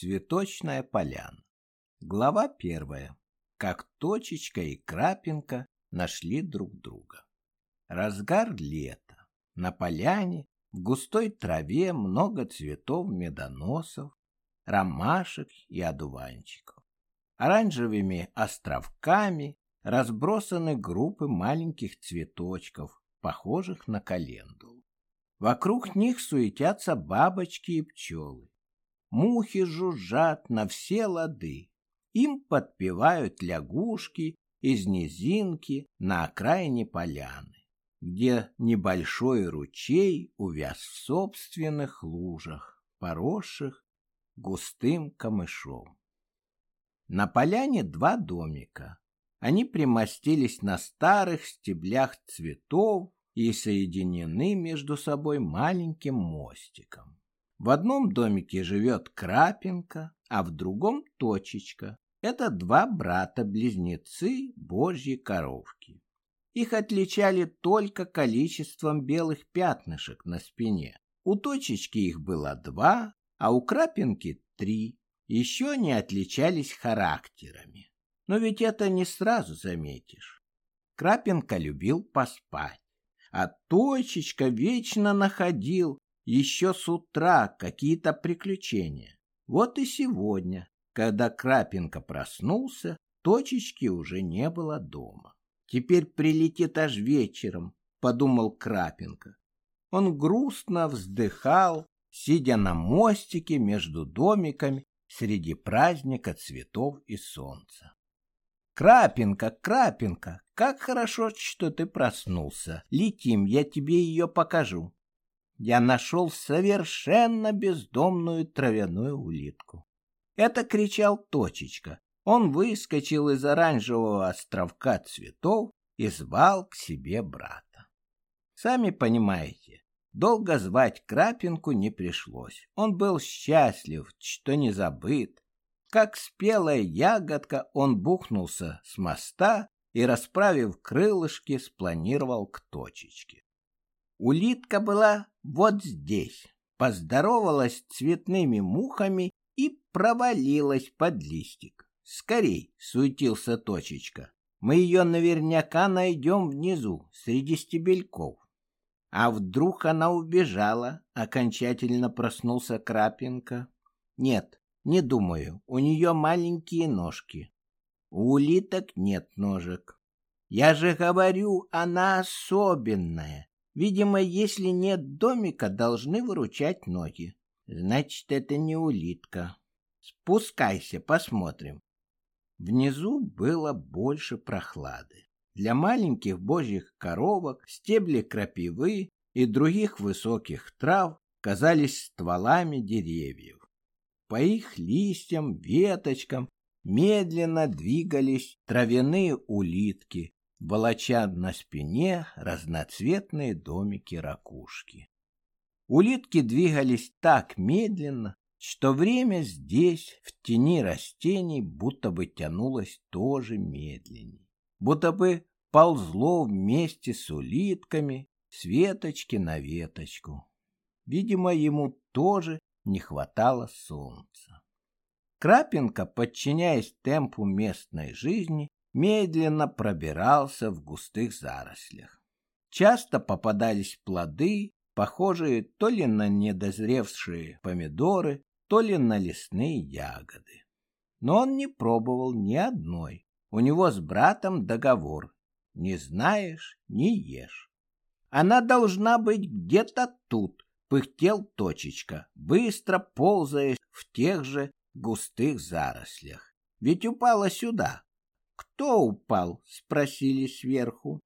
Цветочная поляна. Глава первая. Как Точечка и Крапинка нашли друг друга. Разгар лета. На поляне в густой траве много цветов медоносов, ромашек и одуванчиков. Оранжевыми островками разбросаны группы маленьких цветочков, похожих на календулу. Вокруг них суетятся бабочки и пчелы. Мухи жужжат на все лады. Им подпевают лягушки из низинки на окраине поляны, где небольшой ручей увяз в собственных лужах, поросших густым камышом. На поляне два домика. Они примостились на старых стеблях цветов и соединены между собой маленьким мостиком. В одном домике живет Крапинка, а в другом Точечка. Это два брата-близнецы Божьи коровки. Их отличали только количеством белых пятнышек на спине. У Точечки их было два, а у Крапинки три. Еще они отличались характерами. Но ведь это не сразу заметишь. Крапинка любил поспать, а Точечка вечно находил еще с утра какие-то приключения. Вот и сегодня, когда Крапинка проснулся, точечки уже не было дома. Теперь прилетит аж вечером, подумал Крапинка. Он грустно вздыхал, сидя на мостике между домиками среди праздника цветов и солнца. Крапинка, Крапинка, как хорошо, что ты проснулся. Летим, я тебе ее покажу я нашел совершенно бездомную травяную улитку. Это кричал Точечка. Он выскочил из оранжевого островка цветов и звал к себе брата. Сами понимаете, долго звать Крапинку не пришлось. Он был счастлив, что не забыт. Как спелая ягодка, он бухнулся с моста и, расправив крылышки, спланировал к точечке. Улитка была вот здесь, поздоровалась цветными мухами и провалилась под листик. Скорей, суетился точечка. Мы ее наверняка найдем внизу, среди стебельков. А вдруг она убежала? Окончательно проснулся Крапинка. Нет, не думаю, у нее маленькие ножки. У улиток нет ножек. Я же говорю, она особенная. Видимо, если нет домика, должны выручать ноги. Значит, это не улитка. Спускайся, посмотрим. Внизу было больше прохлады. Для маленьких божьих коровок стебли крапивы и других высоких трав казались стволами деревьев. По их листьям, веточкам медленно двигались травяные улитки, волоча на спине разноцветные домики-ракушки. Улитки двигались так медленно, что время здесь, в тени растений, будто бы тянулось тоже медленнее, будто бы ползло вместе с улитками с веточки на веточку. Видимо, ему тоже не хватало солнца. Крапинка, подчиняясь темпу местной жизни, медленно пробирался в густых зарослях. Часто попадались плоды, похожие то ли на недозревшие помидоры, то ли на лесные ягоды. Но он не пробовал ни одной. У него с братом договор. Не знаешь — не ешь. Она должна быть где-то тут, пыхтел точечка, быстро ползая в тех же густых зарослях. Ведь упала сюда. «Кто упал?» — спросили сверху.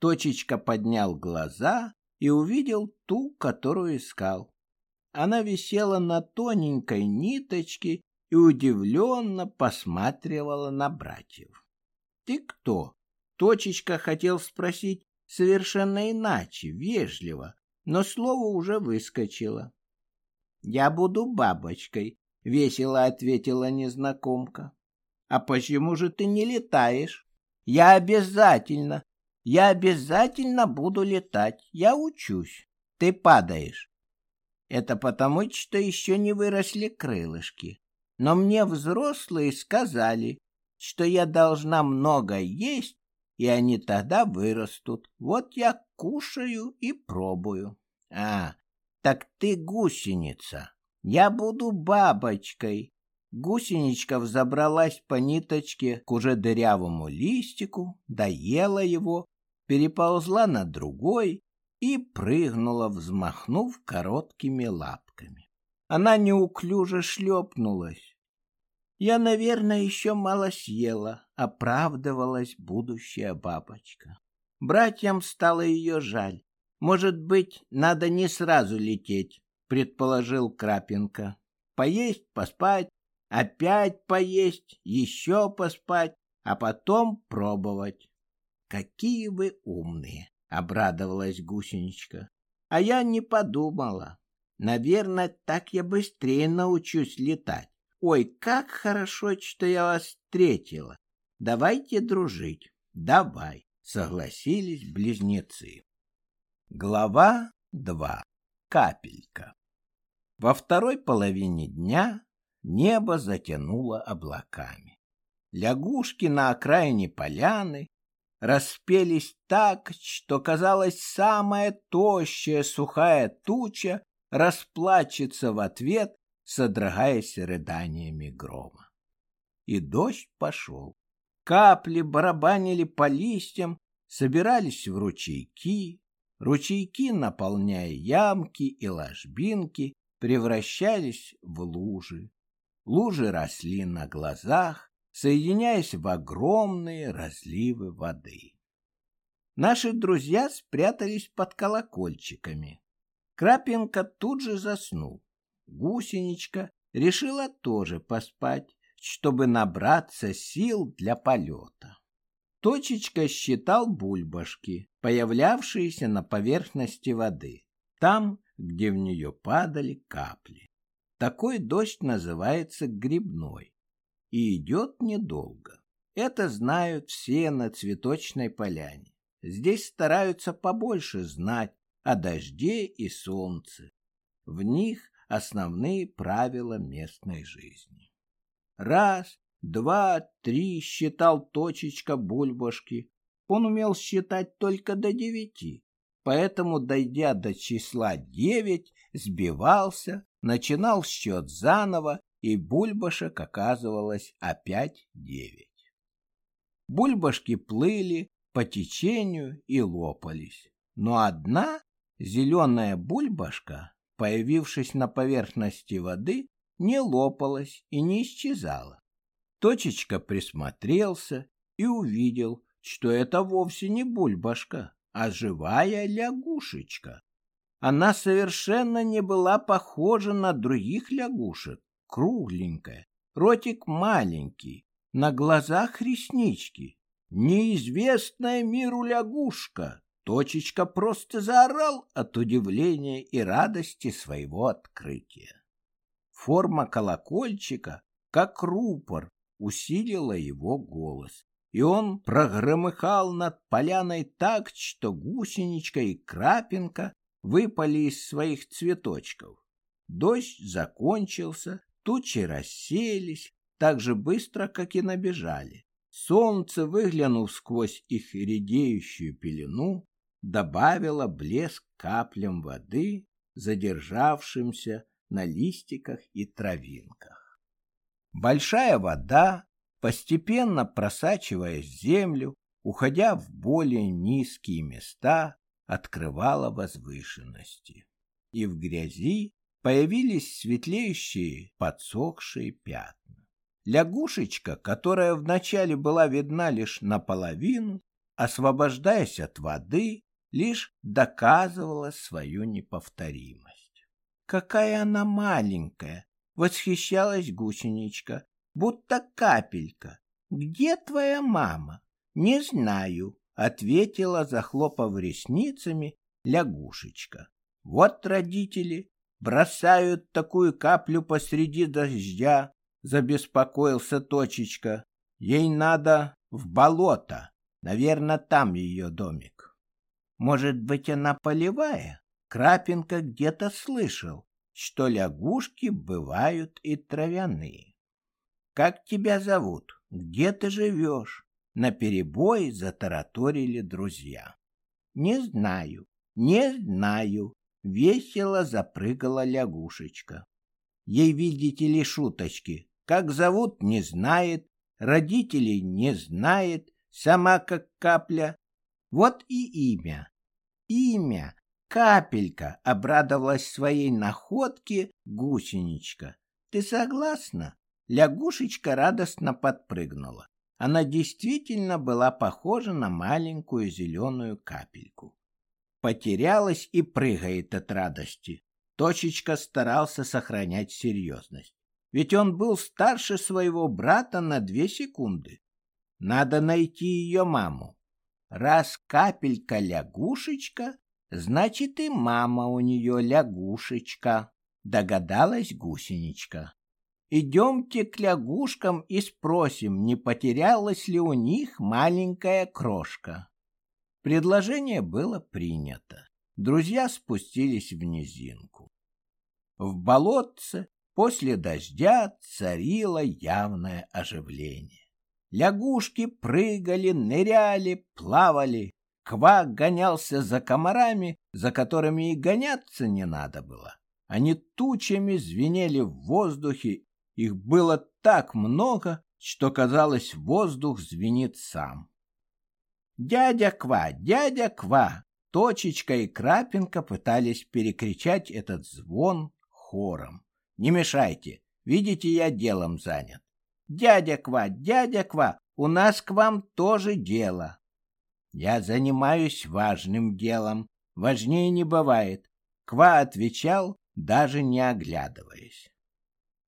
Точечка поднял глаза и увидел ту, которую искал. Она висела на тоненькой ниточке и удивленно посматривала на братьев. «Ты кто?» — Точечка хотел спросить совершенно иначе, вежливо, но слово уже выскочило. «Я буду бабочкой», — весело ответила незнакомка. А почему же ты не летаешь? Я обязательно, я обязательно буду летать. Я учусь. Ты падаешь. Это потому, что еще не выросли крылышки. Но мне взрослые сказали, что я должна много есть, и они тогда вырастут. Вот я кушаю и пробую. А, так ты гусеница. Я буду бабочкой. Гусеничка взобралась по ниточке к уже дырявому листику, доела его, переползла на другой и прыгнула, взмахнув короткими лапками. Она неуклюже шлепнулась. Я, наверное, еще мало съела, оправдывалась будущая бабочка. Братьям стало ее жаль. Может быть, надо не сразу лететь, предположил Крапенко. Поесть, поспать, опять поесть, еще поспать, а потом пробовать. Какие вы умные, обрадовалась гусеничка. А я не подумала. Наверное, так я быстрее научусь летать. Ой, как хорошо, что я вас встретила. Давайте дружить. Давай, согласились близнецы. Глава 2. Капелька. Во второй половине дня небо затянуло облаками. Лягушки на окраине поляны распелись так, что, казалось, самая тощая сухая туча расплачется в ответ, содрогаясь рыданиями грома. И дождь пошел. Капли барабанили по листьям, собирались в ручейки, ручейки, наполняя ямки и ложбинки, превращались в лужи. Лужи росли на глазах, соединяясь в огромные разливы воды. Наши друзья спрятались под колокольчиками. Крапинка тут же заснул. Гусеничка решила тоже поспать, чтобы набраться сил для полета. Точечка считал бульбашки, появлявшиеся на поверхности воды, там, где в нее падали капли. Такой дождь называется грибной и идет недолго. Это знают все на цветочной поляне. Здесь стараются побольше знать о дожде и солнце. В них основные правила местной жизни. Раз, два, три считал точечка бульбашки. Он умел считать только до девяти, поэтому, дойдя до числа девять, сбивался, начинал счет заново и бульбашек оказывалось опять девять. Бульбашки плыли по течению и лопались, но одна зеленая бульбашка, появившись на поверхности воды, не лопалась и не исчезала. Точечка присмотрелся и увидел, что это вовсе не бульбашка, а живая лягушечка. Она совершенно не была похожа на других лягушек, кругленькая, ротик маленький, на глазах реснички. Неизвестная миру лягушка. Точечка просто заорал от удивления и радости своего открытия. Форма колокольчика, как рупор, усилила его голос, и он прогромыхал над поляной так, что гусеничка и крапинка выпали из своих цветочков. Дождь закончился, Тучи рассеялись так же быстро, как и набежали. Солнце, выглянув сквозь их редеющую пелену, добавило блеск каплям воды, задержавшимся на листиках и травинках. Большая вода, постепенно просачиваясь в землю, уходя в более низкие места, открывала возвышенности. И в грязи появились светлеющие подсохшие пятна. Лягушечка, которая вначале была видна лишь наполовину, освобождаясь от воды, лишь доказывала свою неповторимость. «Какая она маленькая!» — восхищалась гусеничка, будто капелька. «Где твоя мама?» «Не знаю», — ответила, захлопав ресницами, лягушечка. «Вот родители бросают такую каплю посреди дождя, забеспокоился Точечка. Ей надо в болото. Наверное, там ее домик. Может быть, она полевая? Крапинка где-то слышал, что лягушки бывают и травяные. Как тебя зовут? Где ты живешь?» На перебой затараторили друзья. «Не знаю, не знаю», — весело запрыгала лягушечка. Ей, видите ли, шуточки. Как зовут, не знает, родителей не знает, сама как капля. Вот и имя. Имя. Капелька обрадовалась своей находке гусеничка. Ты согласна? Лягушечка радостно подпрыгнула. Она действительно была похожа на маленькую зеленую капельку. Потерялась и прыгает от радости. Точечка старался сохранять серьезность. Ведь он был старше своего брата на две секунды. Надо найти ее маму. Раз капелька лягушечка, значит и мама у нее лягушечка, догадалась гусеничка. Идемте к лягушкам и спросим, не потерялась ли у них маленькая крошка. Предложение было принято. Друзья спустились в низинку. В болотце после дождя царило явное оживление. Лягушки прыгали, ныряли, плавали. Квак гонялся за комарами, за которыми и гоняться не надо было. Они тучами звенели в воздухе, их было так много, что, казалось, воздух звенит сам. «Дядя Ква! Дядя Ква!» Точечка и Крапинка пытались перекричать этот звон хором. «Не мешайте, видите, я делом занят». «Дядя Ква! Дядя Ква! У нас к вам тоже дело!» «Я занимаюсь важным делом. Важнее не бывает», — Ква отвечал, даже не оглядываясь.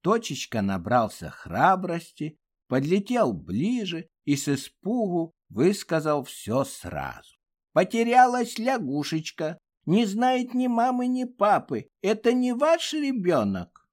Точечка набрался храбрости, подлетел ближе и с испугу высказал все сразу. Потерялась лягушечка, не знает ни мамы, ни папы. Это не ваш ребенок?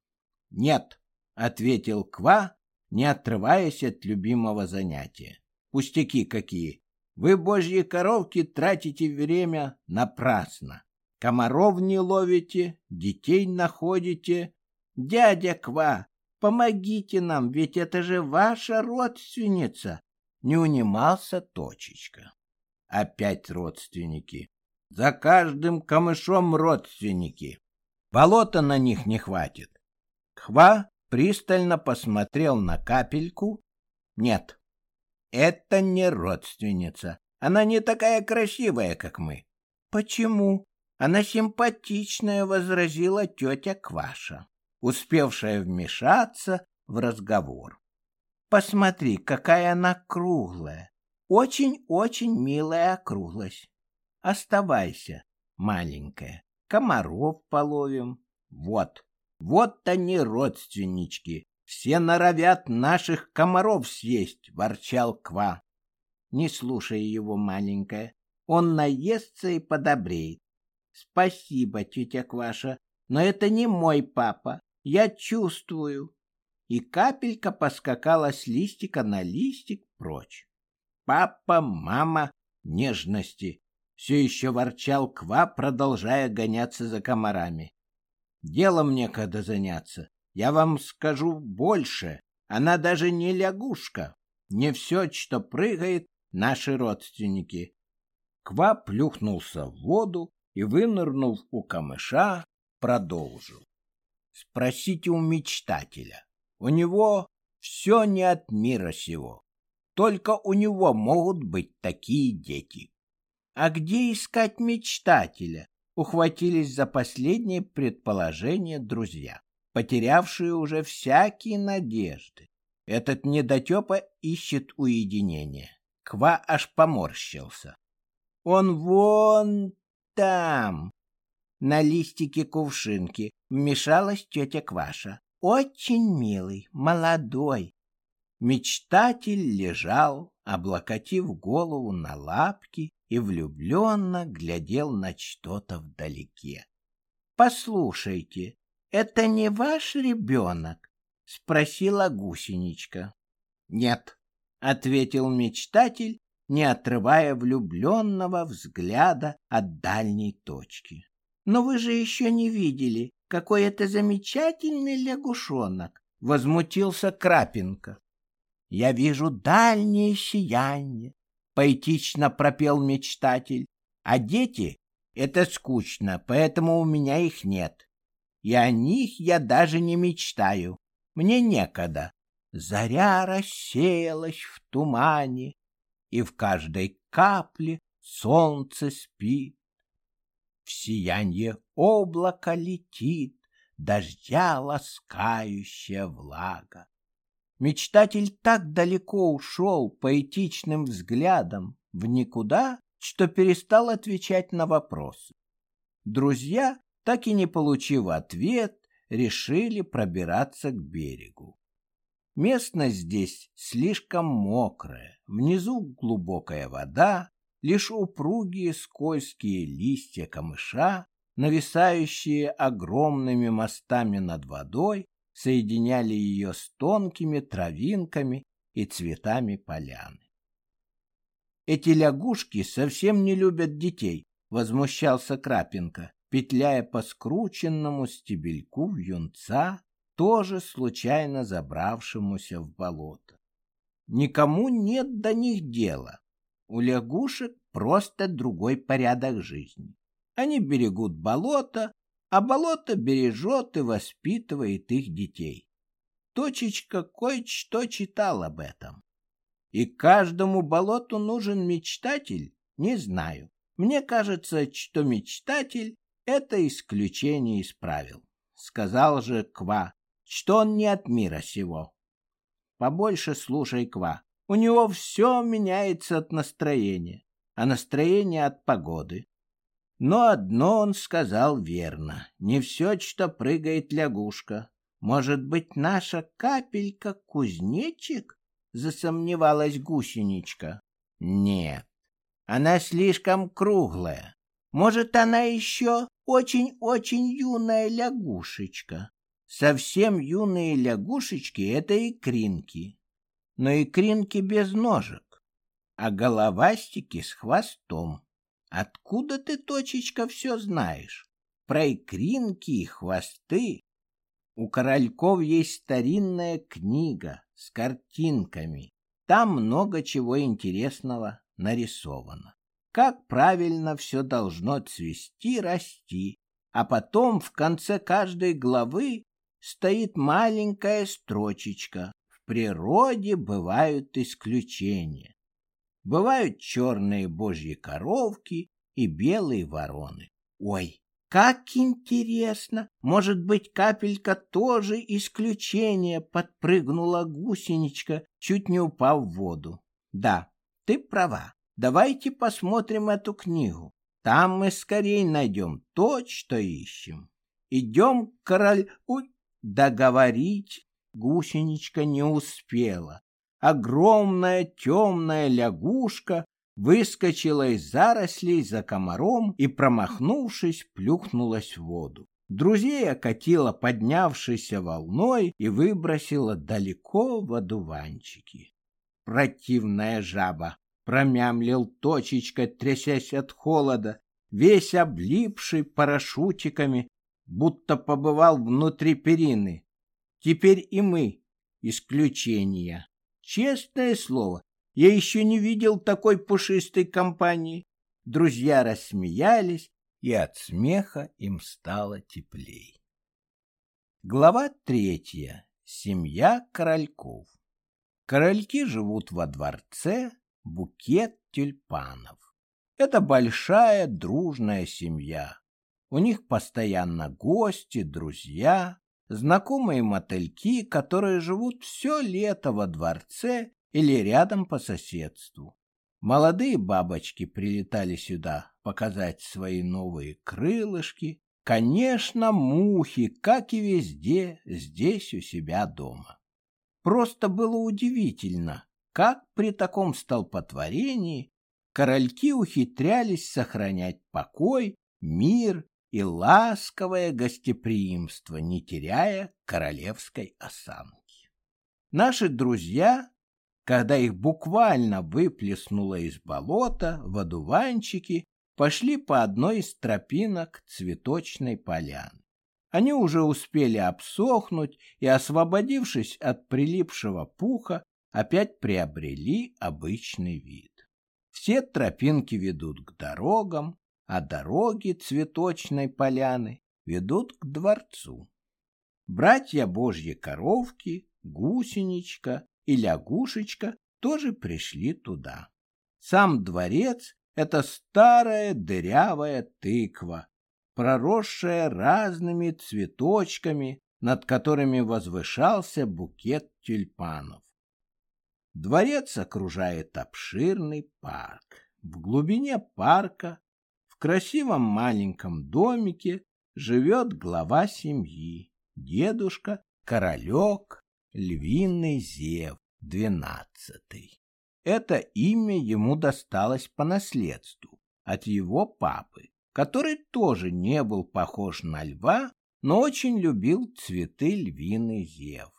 Нет, ответил Ква, не отрываясь от любимого занятия. Пустяки какие. Вы, божьи коровки, тратите время напрасно. Комаров не ловите, детей находите. Дядя Ква, помогите нам, ведь это же ваша родственница. Не унимался точечка. Опять родственники. За каждым камышом родственники. Болота на них не хватит. Хва пристально посмотрел на капельку. Нет, это не родственница. Она не такая красивая, как мы. Почему? Она симпатичная, возразила тетя Кваша, успевшая вмешаться в разговор. Посмотри, какая она круглая. Очень-очень милая округлость. Оставайся, маленькая. Комаров половим. Вот, вот они, родственнички. Все норовят наших комаров съесть, ворчал Ква. Не слушай его, маленькая. Он наестся и подобреет. Спасибо, тетя Кваша, но это не мой папа. Я чувствую. И капелька поскакала с листика на листик прочь. Папа, мама, нежности. Все еще ворчал Ква, продолжая гоняться за комарами. Делом некогда заняться. Я вам скажу больше. Она даже не лягушка. Не все, что прыгает, наши родственники. Ква плюхнулся в воду и, вынырнув у камыша, продолжил. Спросите у мечтателя. У него все не от мира сего. Только у него могут быть такие дети. А где искать мечтателя? Ухватились за последнее предположение друзья, потерявшие уже всякие надежды. Этот недотепа ищет уединение. Ква аж поморщился. Он вон там. На листике кувшинки вмешалась тетя Кваша. Очень милый, молодой, Мечтатель лежал, облокотив голову на лапки и влюбленно глядел на что-то вдалеке. — Послушайте, это не ваш ребенок? — спросила гусеничка. — Нет, — ответил мечтатель, не отрывая влюбленного взгляда от дальней точки. — Но вы же еще не видели, какой это замечательный лягушонок! — возмутился Крапинка. Я вижу дальнее сияние, поэтично пропел мечтатель. А дети — это скучно, поэтому у меня их нет. И о них я даже не мечтаю. Мне некогда. Заря рассеялась в тумане, и в каждой капле солнце спит. В сиянье облака летит дождя ласкающая влага. Мечтатель так далеко ушел поэтичным взглядом в никуда, что перестал отвечать на вопросы. Друзья, так и не получив ответ, решили пробираться к берегу. Местность здесь слишком мокрая, внизу глубокая вода, лишь упругие скользкие листья камыша, нависающие огромными мостами над водой, соединяли ее с тонкими травинками и цветами поляны. Эти лягушки совсем не любят детей, возмущался Крапенко, петляя по скрученному стебельку вьюнца тоже случайно забравшемуся в болото. Никому нет до них дела. У лягушек просто другой порядок жизни. Они берегут болото, а болото бережет и воспитывает их детей. Точечка кое-что читал об этом. И каждому болоту нужен мечтатель? Не знаю. Мне кажется, что мечтатель — это исключение из правил. Сказал же Ква, что он не от мира сего. Побольше слушай Ква. У него все меняется от настроения, а настроение от погоды. Но одно он сказал верно. Не все, что прыгает лягушка. Может быть, наша капелька кузнечик? Засомневалась гусеничка. Нет, она слишком круглая. Может, она еще очень-очень юная лягушечка. Совсем юные лягушечки — это икринки. Но икринки без ножек, а головастики с хвостом. Откуда ты, точечка, все знаешь? Про икринки и хвосты? У корольков есть старинная книга с картинками. Там много чего интересного нарисовано. Как правильно все должно цвести, расти, а потом в конце каждой главы стоит маленькая строчечка. Природе бывают исключения. Бывают черные божьи коровки и белые вороны. Ой, как интересно! Может быть, капелька тоже исключение, подпрыгнула гусеничка, чуть не упав в воду. Да, ты права. Давайте посмотрим эту книгу. Там мы скорее найдем то, что ищем. Идем, король... Ой, договорить гусеничка не успела огромная темная лягушка выскочила из зарослей за комаром и, промахнувшись, плюхнулась в воду. Друзей окатила поднявшейся волной и выбросила далеко в одуванчики. Противная жаба! Промямлил точечка, трясясь от холода, весь облипший парашютиками, будто побывал внутри перины. Теперь и мы исключения. Честное слово, я еще не видел такой пушистой компании. Друзья рассмеялись, и от смеха им стало теплей. Глава третья. Семья корольков. Корольки живут во дворце, букет тюльпанов. Это большая дружная семья. У них постоянно гости, друзья, знакомые мотыльки, которые живут все лето во дворце или рядом по соседству. Молодые бабочки прилетали сюда показать свои новые крылышки. Конечно, мухи, как и везде, здесь у себя дома. Просто было удивительно, как при таком столпотворении корольки ухитрялись сохранять покой, мир и ласковое гостеприимство, не теряя королевской осанки. Наши друзья, когда их буквально выплеснуло из болота в одуванчики, пошли по одной из тропинок цветочной поляны. Они уже успели обсохнуть и, освободившись от прилипшего пуха, опять приобрели обычный вид. Все тропинки ведут к дорогам, а дороги цветочной поляны ведут к дворцу. Братья Божьи коровки, гусеничка и лягушечка тоже пришли туда. Сам дворец — это старая дырявая тыква, проросшая разными цветочками, над которыми возвышался букет тюльпанов. Дворец окружает обширный парк. В глубине парка, в красивом маленьком домике, живет глава семьи, дедушка Королек Львиный Зев двенадцатый. Это имя ему досталось по наследству от его папы, который тоже не был похож на льва, но очень любил цветы львиный зев.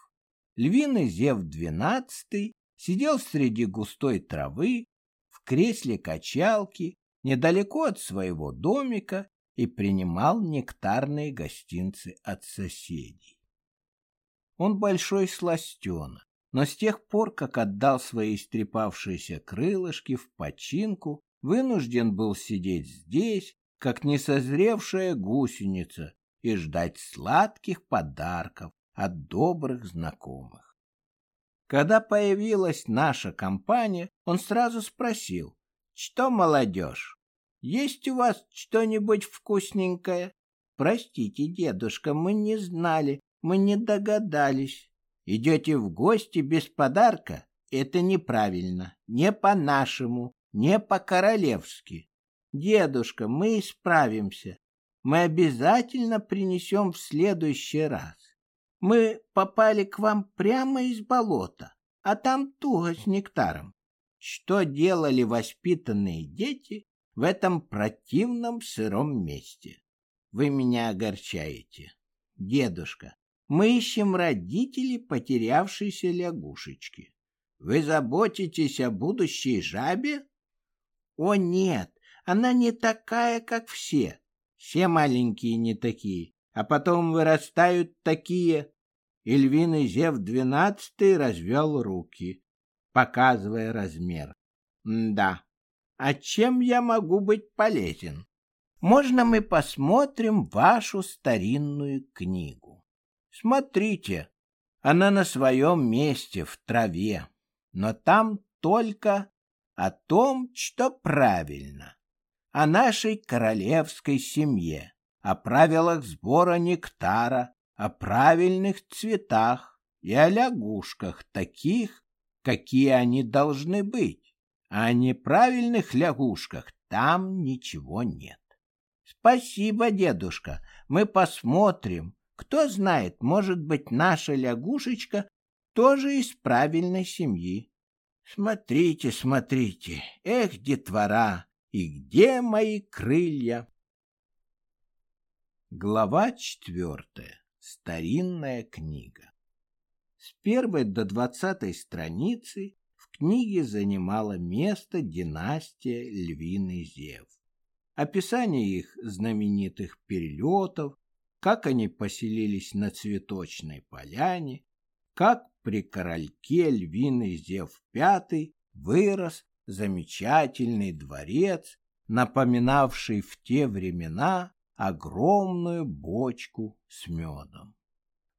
Львиный зев двенадцатый сидел среди густой травы в кресле качалки недалеко от своего домика и принимал нектарные гостинцы от соседей. Он большой сластена, но с тех пор, как отдал свои истрепавшиеся крылышки в починку, вынужден был сидеть здесь, как несозревшая гусеница, и ждать сладких подарков от добрых знакомых. Когда появилась наша компания, он сразу спросил, «Что, молодежь, есть у вас что-нибудь вкусненькое?» «Простите, дедушка, мы не знали, мы не догадались». Идете в гости без подарка? Это неправильно, не по-нашему, не по-королевски. Дедушка, мы исправимся. Мы обязательно принесем в следующий раз. Мы попали к вам прямо из болота, а там туго с нектаром. Что делали воспитанные дети в этом противном сыром месте? Вы меня огорчаете. Дедушка, мы ищем родителей потерявшейся лягушечки. Вы заботитесь о будущей жабе? О, нет, она не такая, как все. Все маленькие не такие, а потом вырастают такие. И львиный Зев двенадцатый развел руки, показывая размер. Да, а чем я могу быть полезен? Можно мы посмотрим вашу старинную книгу? Смотрите, она на своем месте в траве, но там только о том, что правильно, о нашей королевской семье, о правилах сбора нектара, о правильных цветах и о лягушках таких, какие они должны быть. А о неправильных лягушках там ничего нет. Спасибо, дедушка, мы посмотрим, кто знает, может быть, наша лягушечка тоже из правильной семьи. Смотрите, смотрите, эх, детвора, и где мои крылья? Глава четвертая. Старинная книга. С первой до двадцатой страницы книге занимала место династия Львиный Зев. Описание их знаменитых перелетов, как они поселились на цветочной поляне, как при корольке львиный Зев Пятый вырос замечательный дворец, напоминавший в те времена огромную бочку с медом.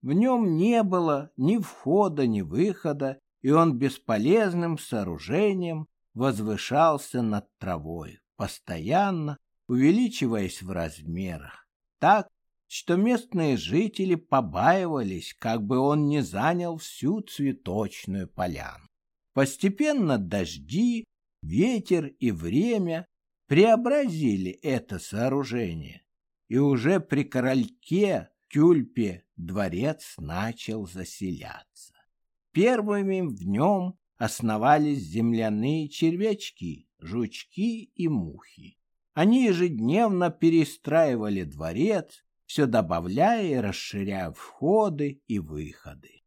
В нем не было ни входа, ни выхода, и он бесполезным сооружением возвышался над травой, постоянно увеличиваясь в размерах, так, что местные жители побаивались, как бы он не занял всю цветочную поляну. Постепенно дожди, ветер и время преобразили это сооружение, и уже при корольке Тюльпе дворец начал заселяться. Первыми в нем основались земляные червячки, жучки и мухи. Они ежедневно перестраивали дворец все добавляя и расширяя входы и выходы.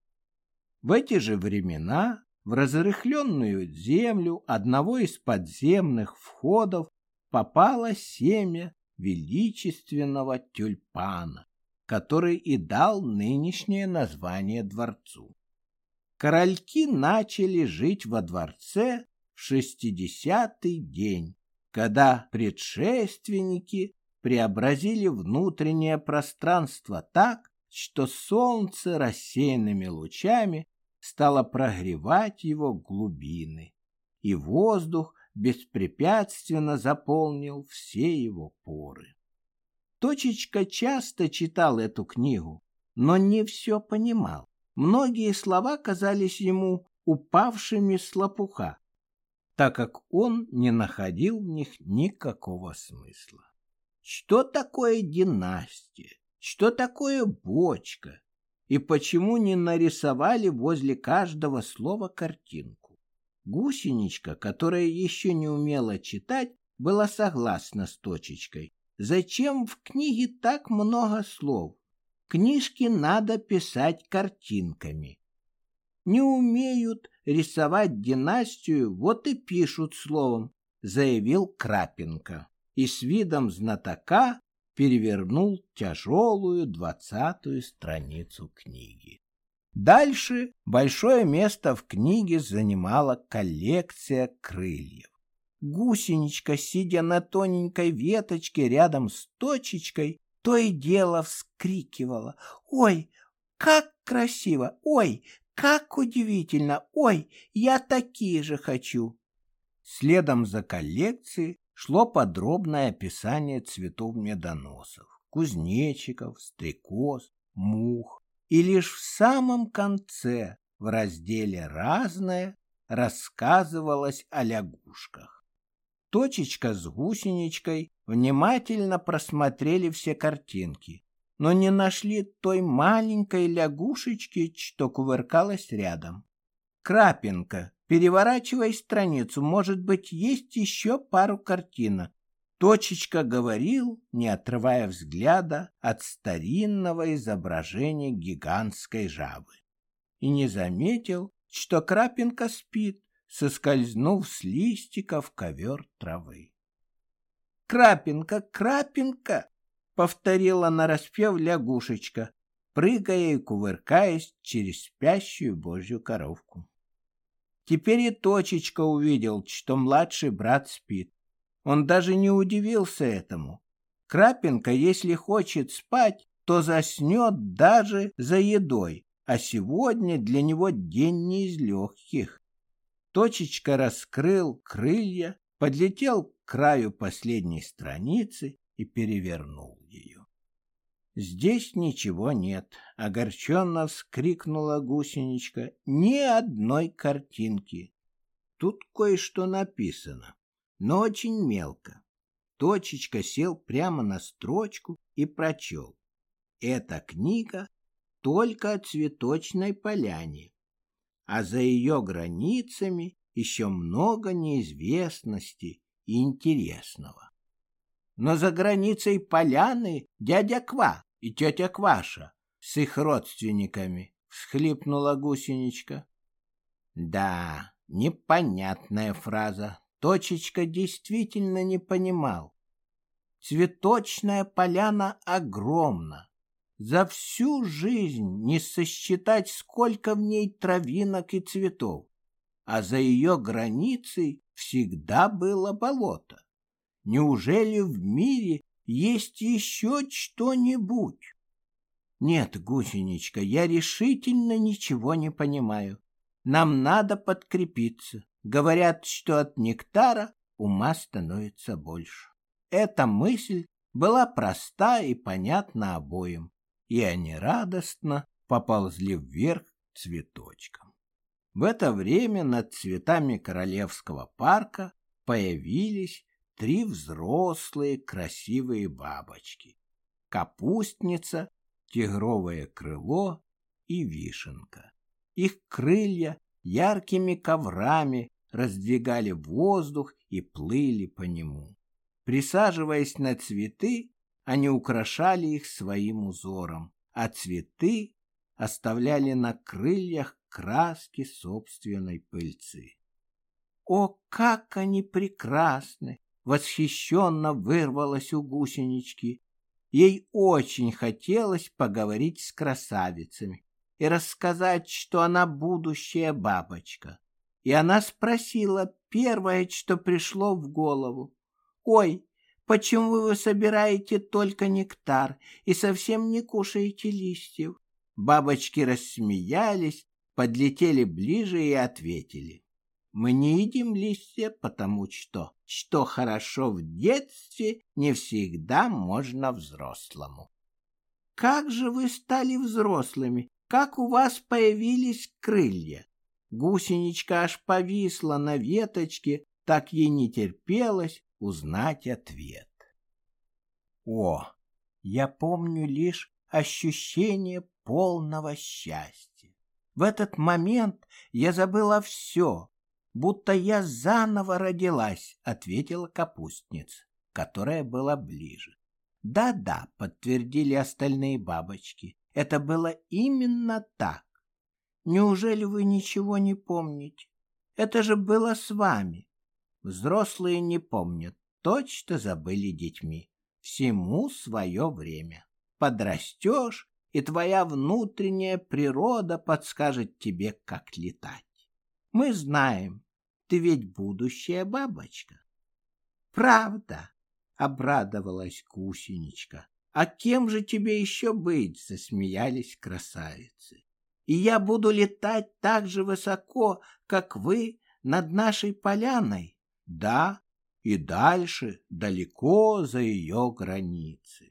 В эти же времена в разрыхленную землю одного из подземных входов попало семя величественного тюльпана, который и дал нынешнее название дворцу. Корольки начали жить во дворце в шестидесятый день, когда предшественники преобразили внутреннее пространство так, что солнце рассеянными лучами стало прогревать его глубины, и воздух беспрепятственно заполнил все его поры. Точечка часто читал эту книгу, но не все понимал. Многие слова казались ему упавшими с лопуха, так как он не находил в них никакого смысла. Что такое династия? Что такое бочка? И почему не нарисовали возле каждого слова картинку? Гусеничка, которая еще не умела читать, была согласна с точечкой. Зачем в книге так много слов? Книжки надо писать картинками. Не умеют рисовать династию, вот и пишут словом, заявил Крапенко. И с видом знатока перевернул тяжелую двадцатую страницу книги. Дальше большое место в книге занимала коллекция крыльев. Гусеничка, сидя на тоненькой веточке рядом с точечкой, то и дело вскрикивала. «Ой, как красиво! Ой, как удивительно! Ой, я такие же хочу!» Следом за коллекцией шло подробное описание цветов медоносов, кузнечиков, стрекоз, мух. И лишь в самом конце, в разделе «Разное», рассказывалось о лягушках. Точечка с гусеничкой внимательно просмотрели все картинки, но не нашли той маленькой лягушечки, что кувыркалась рядом. Крапинка, переворачивай страницу, может быть, есть еще пару картинок. Точечка говорил, не отрывая взгляда от старинного изображения гигантской жабы. И не заметил, что Крапинка спит, соскользнув с листика в ковер травы. «Крапинка, крапинка!» — повторила нараспев лягушечка, прыгая и кувыркаясь через спящую божью коровку. Теперь и Точечка увидел, что младший брат спит. Он даже не удивился этому. Крапинка, если хочет спать, то заснет даже за едой, а сегодня для него день не из легких. Точечка раскрыл крылья, подлетел краю последней страницы и перевернул ее. «Здесь ничего нет», — огорченно вскрикнула гусеничка. «Ни одной картинки. Тут кое-что написано, но очень мелко». Точечка сел прямо на строчку и прочел. «Эта книга только о цветочной поляне а за ее границами еще много неизвестности интересного. Но за границей поляны дядя Ква и тетя Кваша с их родственниками, всхлипнула гусеничка. Да, непонятная фраза. Точечка действительно не понимал. Цветочная поляна огромна, за всю жизнь не сосчитать, сколько в ней травинок и цветов, а за ее границей всегда было болото. Неужели в мире есть еще что-нибудь? Нет, гусеничка, я решительно ничего не понимаю. Нам надо подкрепиться. Говорят, что от нектара ума становится больше. Эта мысль была проста и понятна обоим и они радостно поползли вверх цветочком. В это время над цветами Королевского парка появились три взрослые красивые бабочки. Капустница, тигровое крыло и вишенка. Их крылья яркими коврами раздвигали воздух и плыли по нему. Присаживаясь на цветы, они украшали их своим узором, а цветы оставляли на крыльях краски собственной пыльцы. «О, как они прекрасны!» — восхищенно вырвалось у гусенички. Ей очень хотелось поговорить с красавицами. и рассказать, что она будущая бабочка. И она спросила первое, что пришло в голову. «Ой, почему вы собираете только нектар и совсем не кушаете листьев?» Бабочки рассмеялись, подлетели ближе и ответили. Мы не едим листья, потому что, что хорошо в детстве, не всегда можно взрослому. Как же вы стали взрослыми? Как у вас появились крылья? Гусеничка аж повисла на веточке, так ей не терпелось узнать ответ. О, я помню лишь ощущение полного счастья. В этот момент я забыла все, будто я заново родилась, ответила капустница, которая была ближе. Да-да, подтвердили остальные бабочки. Это было именно так. Неужели вы ничего не помните? Это же было с вами. Взрослые не помнят, точно забыли детьми. Всему свое время. Подрастешь, и твоя внутренняя природа подскажет тебе, как летать. Мы знаем, ты ведь будущая бабочка. Правда, обрадовалась гусеничка. А кем же тебе еще быть, засмеялись красавицы. И я буду летать так же высоко, как вы над нашей поляной. Да, и дальше, далеко за ее границы.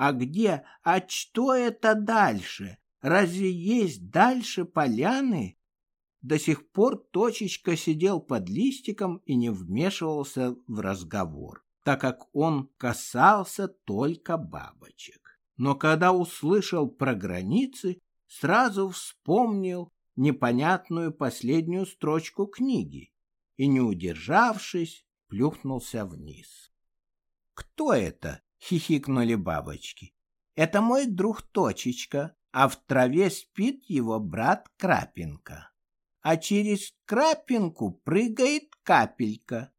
А где, а что это дальше? Разве есть дальше поляны? До сих пор Точечка сидел под листиком и не вмешивался в разговор, так как он касался только бабочек. Но когда услышал про границы, сразу вспомнил непонятную последнюю строчку книги и, не удержавшись, плюхнулся вниз. «Кто это?» — хихикнули бабочки. «Это мой друг Точечка, а в траве спит его брат Крапинка» а через крапинку прыгает капелька.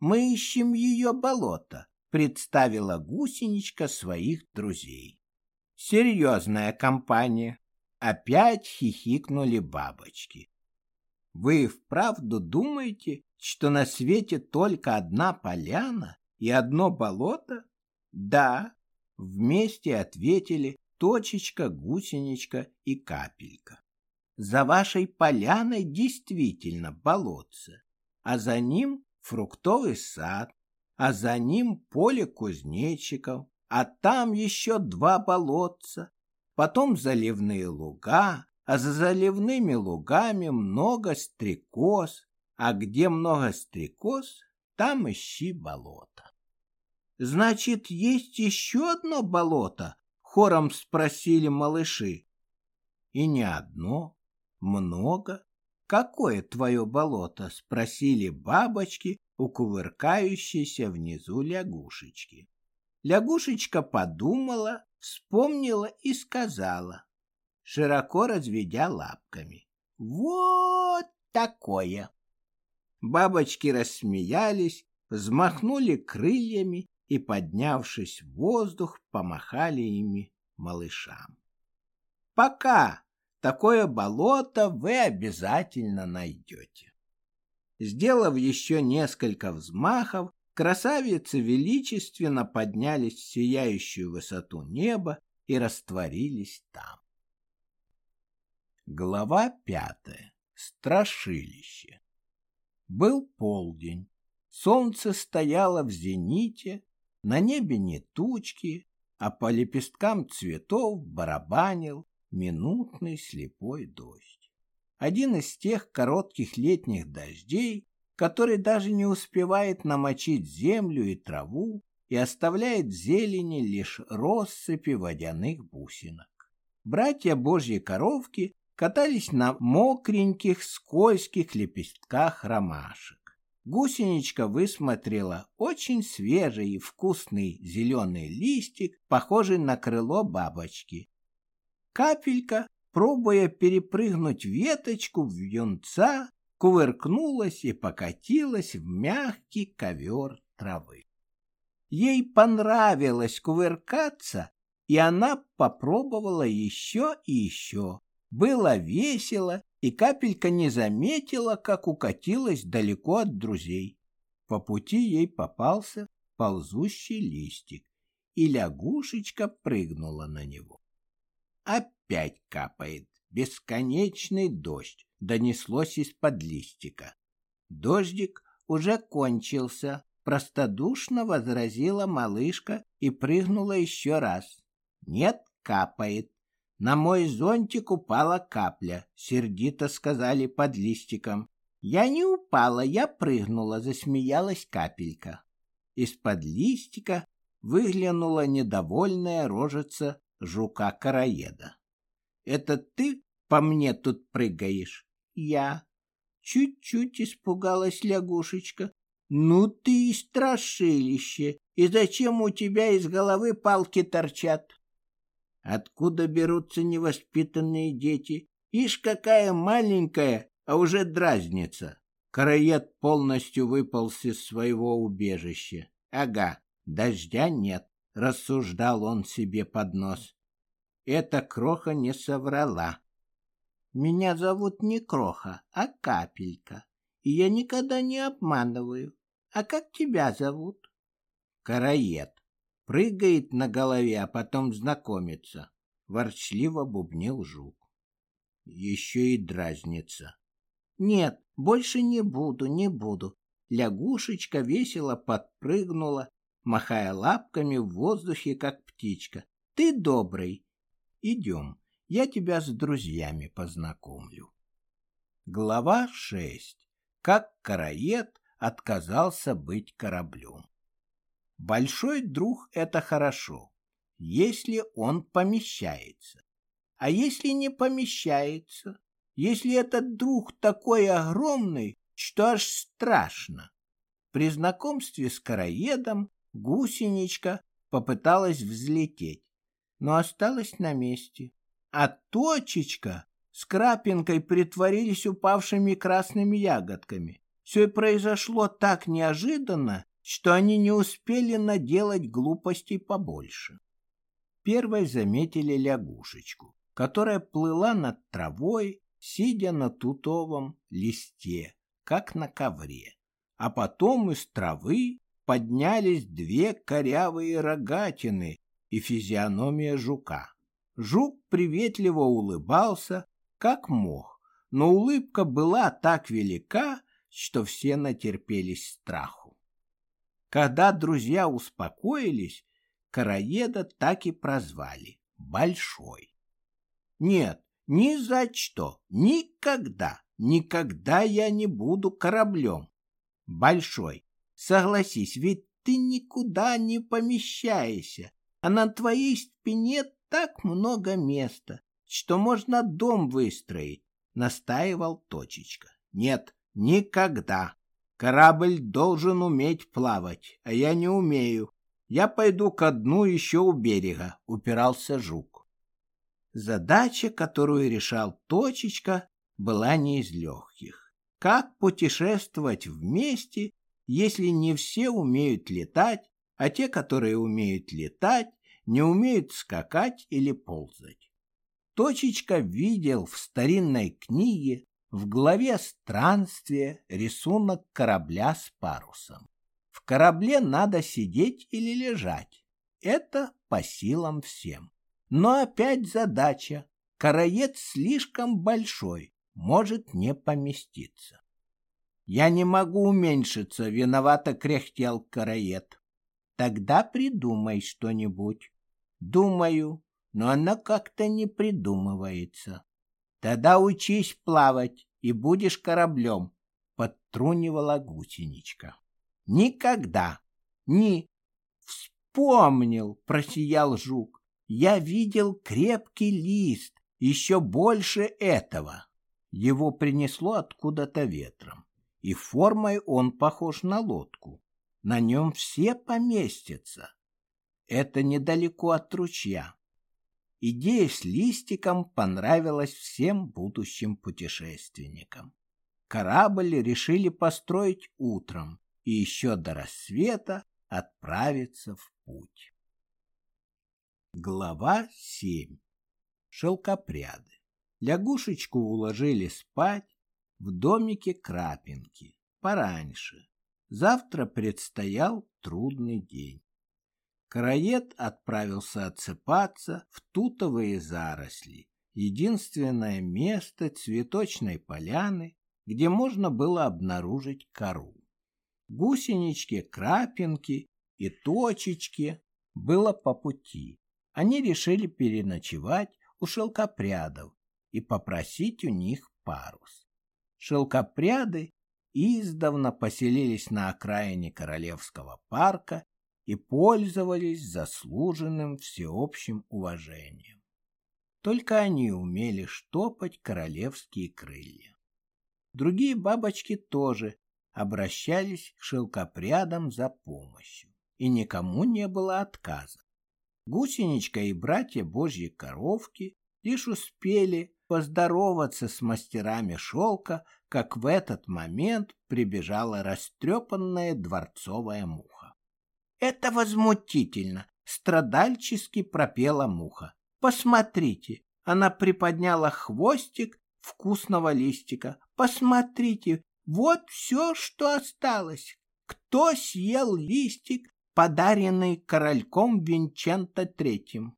Мы ищем ее болото, представила гусеничка своих друзей. Серьезная компания. Опять хихикнули бабочки. Вы вправду думаете, что на свете только одна поляна и одно болото? Да, вместе ответили точечка, гусеничка и капелька. За вашей поляной действительно болотце, а за ним фруктовый сад, а за ним поле кузнечиков, а там еще два болотца, потом заливные луга, а за заливными лугами много стрекоз, а где много стрекоз, там ищи болото. Значит, есть еще одно болото? Хором спросили малыши. И не одно, много? Какое твое болото? Спросили бабочки у кувыркающейся внизу лягушечки. Лягушечка подумала, вспомнила и сказала, широко разведя лапками. Вот такое. Бабочки рассмеялись, взмахнули крыльями и, поднявшись в воздух, помахали ими малышам. «Пока!» такое болото вы обязательно найдете. Сделав еще несколько взмахов, красавицы величественно поднялись в сияющую высоту неба и растворились там. Глава пятая. Страшилище. Был полдень. Солнце стояло в зените, на небе не тучки, а по лепесткам цветов барабанил минутный слепой дождь. Один из тех коротких летних дождей, который даже не успевает намочить землю и траву и оставляет в зелени лишь россыпи водяных бусинок. Братья Божьи коровки катались на мокреньких, скользких лепестках ромашек. Гусеничка высмотрела очень свежий и вкусный зеленый листик, похожий на крыло бабочки, Капелька, пробуя перепрыгнуть веточку в юнца, кувыркнулась и покатилась в мягкий ковер травы. Ей понравилось кувыркаться, и она попробовала еще и еще, Было весело, и капелька не заметила, как укатилась далеко от друзей. По пути ей попался ползущий листик, и лягушечка прыгнула на него. Опять капает бесконечный дождь, донеслось из-под листика. Дождик уже кончился, простодушно возразила малышка и прыгнула еще раз. Нет, капает. На мой зонтик упала капля, сердито сказали под листиком. Я не упала, я прыгнула, засмеялась капелька. Из-под листика выглянула недовольная рожица жука-караеда. «Это ты по мне тут прыгаешь?» «Я». Чуть-чуть испугалась лягушечка. «Ну ты и страшилище! И зачем у тебя из головы палки торчат?» Откуда берутся невоспитанные дети? Ишь, какая маленькая, а уже дразнится. Караед полностью выполз из своего убежища. Ага, дождя нет, рассуждал он себе под нос. Эта кроха не соврала. Меня зовут не Кроха, а Капелька, и я никогда не обманываю. А как тебя зовут? Караед. Прыгает на голове, а потом знакомится. Ворчливо бубнил жук. Еще и дразнится. Нет, больше не буду, не буду. Лягушечка весело подпрыгнула, махая лапками в воздухе, как птичка. Ты добрый. Идем я тебя с друзьями познакомлю. Глава 6. Как караед отказался быть кораблем. Большой друг — это хорошо, если он помещается. А если не помещается? Если этот друг такой огромный, что аж страшно? При знакомстве с караедом гусеничка попыталась взлететь, но осталась на месте а точечка с крапинкой притворились упавшими красными ягодками. Все и произошло так неожиданно, что они не успели наделать глупостей побольше. Первой заметили лягушечку, которая плыла над травой, сидя на тутовом листе, как на ковре. А потом из травы поднялись две корявые рогатины и физиономия жука. Жук приветливо улыбался, как мог, но улыбка была так велика, что все натерпелись страху. Когда друзья успокоились, Караеда так и прозвали Большой. Нет, ни за что, никогда, никогда я не буду кораблем. Большой, согласись, ведь ты никуда не помещаешься, а на твоей спине так много места, что можно дом выстроить, настаивал Точечка. Нет, никогда. Корабль должен уметь плавать, а я не умею. Я пойду ко дну еще у берега, упирался Жук. Задача, которую решал Точечка, была не из легких. Как путешествовать вместе, если не все умеют летать, а те, которые умеют летать, не умеют скакать или ползать. Точечка видел в старинной книге в главе «Странствие» рисунок корабля с парусом. В корабле надо сидеть или лежать. Это по силам всем. Но опять задача. Караед слишком большой, может не поместиться. Я не могу уменьшиться, виновато кряхтел караед. Тогда придумай что-нибудь. Думаю, но она как-то не придумывается. Тогда учись плавать и будешь кораблем, подтрунивала гусеничка. Никогда. Ни. Вспомнил, просиял жук. Я видел крепкий лист, еще больше этого. Его принесло откуда-то ветром, и формой он похож на лодку. На нем все поместятся. Это недалеко от ручья. Идея с листиком понравилась всем будущим путешественникам. Корабль решили построить утром и еще до рассвета отправиться в путь. Глава 7. Шелкопряды. Лягушечку уложили спать в домике Крапинки пораньше. Завтра предстоял трудный день. Караед отправился отсыпаться в тутовые заросли, единственное место цветочной поляны, где можно было обнаружить кору. Гусенички, крапинки и точечки было по пути. Они решили переночевать у шелкопрядов и попросить у них парус. Шелкопряды издавна поселились на окраине Королевского парка и пользовались заслуженным всеобщим уважением. Только они умели штопать королевские крылья. Другие бабочки тоже обращались к шелкопрядам за помощью, и никому не было отказа. Гусеничка и братья Божьи коровки лишь успели поздороваться с мастерами шелка, как в этот момент прибежала растрепанная дворцовая муха. «Это возмутительно!» — страдальчески пропела муха. «Посмотрите!» Она приподняла хвостик вкусного листика. «Посмотрите, вот все, что осталось. Кто съел листик, подаренный корольком Винченто Третьим?»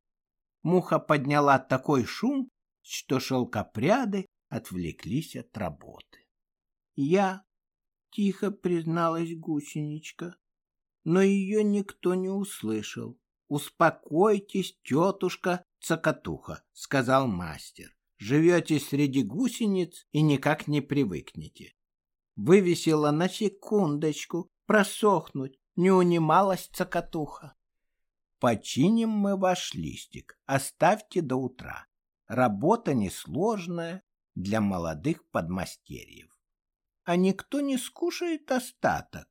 Муха подняла такой шум, что шелкопряды отвлеклись от работы. «Я...» — тихо призналась гусеничка, но ее никто не услышал. «Успокойтесь, тетушка Цокотуха», — сказал мастер. «Живете среди гусениц и никак не привыкнете». Вывесила на секундочку просохнуть, не унималась Цокотуха. «Починим мы ваш листик, оставьте до утра. Работа несложная для молодых подмастерьев. А никто не скушает остаток.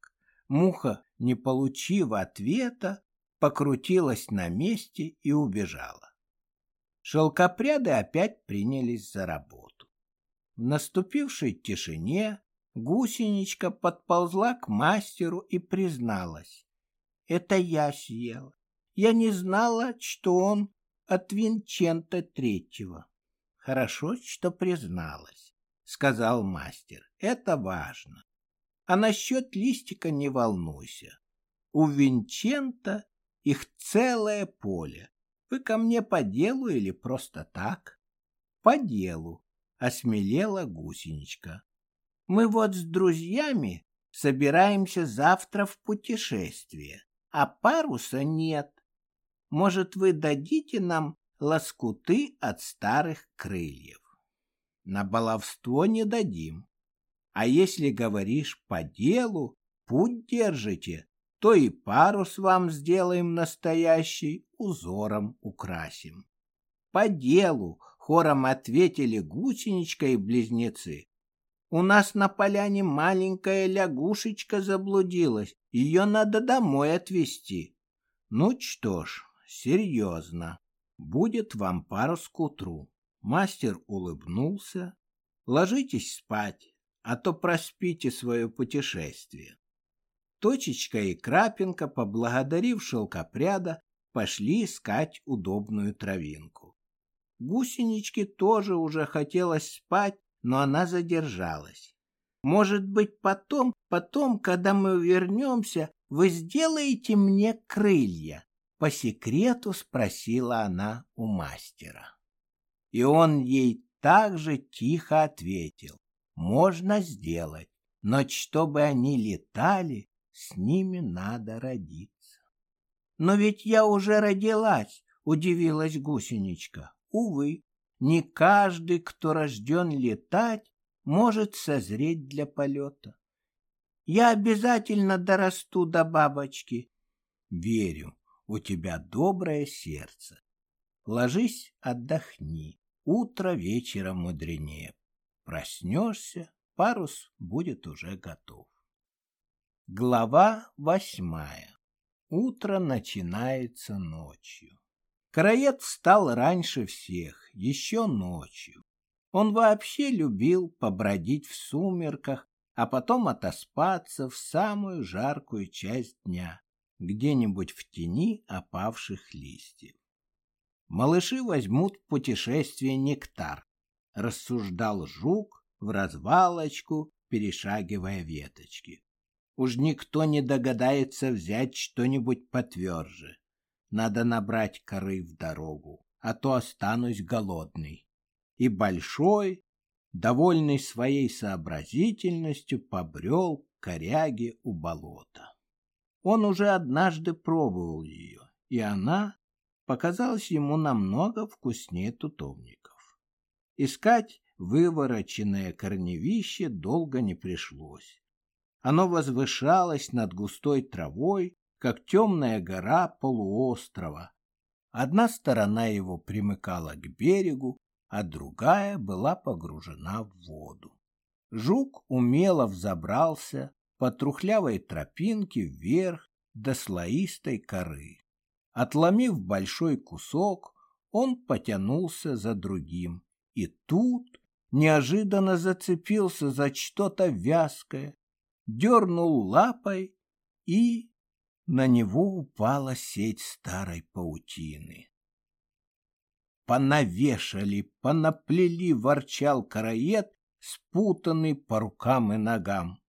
Муха, не получив ответа, покрутилась на месте и убежала. Шелкопряды опять принялись за работу. В наступившей тишине гусеничка подползла к мастеру и призналась. «Это я съела. Я не знала, что он от Винчента Третьего». «Хорошо, что призналась», — сказал мастер. «Это важно. А насчет листика не волнуйся. У Винчента их целое поле. Вы ко мне по делу или просто так? По делу, осмелела гусеничка. Мы вот с друзьями собираемся завтра в путешествие, а паруса нет. Может, вы дадите нам лоскуты от старых крыльев? На баловство не дадим. А если говоришь по делу, путь держите, то и парус вам сделаем настоящий, узором украсим. По делу хором ответили гусеничка и близнецы. У нас на поляне маленькая лягушечка заблудилась, ее надо домой отвезти. Ну что ж, серьезно, будет вам парус к утру. Мастер улыбнулся. Ложитесь спать, а то проспите свое путешествие. Точечка и Крапинка, поблагодарив шелкопряда, пошли искать удобную травинку. Гусеничке тоже уже хотелось спать, но она задержалась. «Может быть, потом, потом, когда мы вернемся, вы сделаете мне крылья?» По секрету спросила она у мастера. И он ей также тихо ответил. «Можно сделать, но чтобы они летали, с ними надо родиться. Но ведь я уже родилась, удивилась гусеничка. Увы, не каждый, кто рожден летать, может созреть для полета. Я обязательно дорасту до бабочки. Верю, у тебя доброе сердце. Ложись, отдохни. Утро вечера мудренее. Проснешься, парус будет уже готов. Глава восьмая. Утро начинается ночью. Караед встал раньше всех, еще ночью. Он вообще любил побродить в сумерках, а потом отоспаться в самую жаркую часть дня, где-нибудь в тени опавших листьев. Малыши возьмут в путешествие нектар, — рассуждал жук в развалочку, перешагивая веточки. Уж никто не догадается взять что-нибудь потверже. Надо набрать коры в дорогу, а то останусь голодный. И большой, довольный своей сообразительностью, побрел к коряге у болота. Он уже однажды пробовал ее, и она показалась ему намного вкуснее тутовников. Искать вывороченное корневище долго не пришлось. Оно возвышалось над густой травой, как темная гора полуострова. Одна сторона его примыкала к берегу, а другая была погружена в воду. Жук умело взобрался по трухлявой тропинке вверх до слоистой коры. Отломив большой кусок, он потянулся за другим, и тут неожиданно зацепился за что-то вязкое, дернул лапой, и на него упала сеть старой паутины. Понавешали, понаплели, ворчал караед, спутанный по рукам и ногам.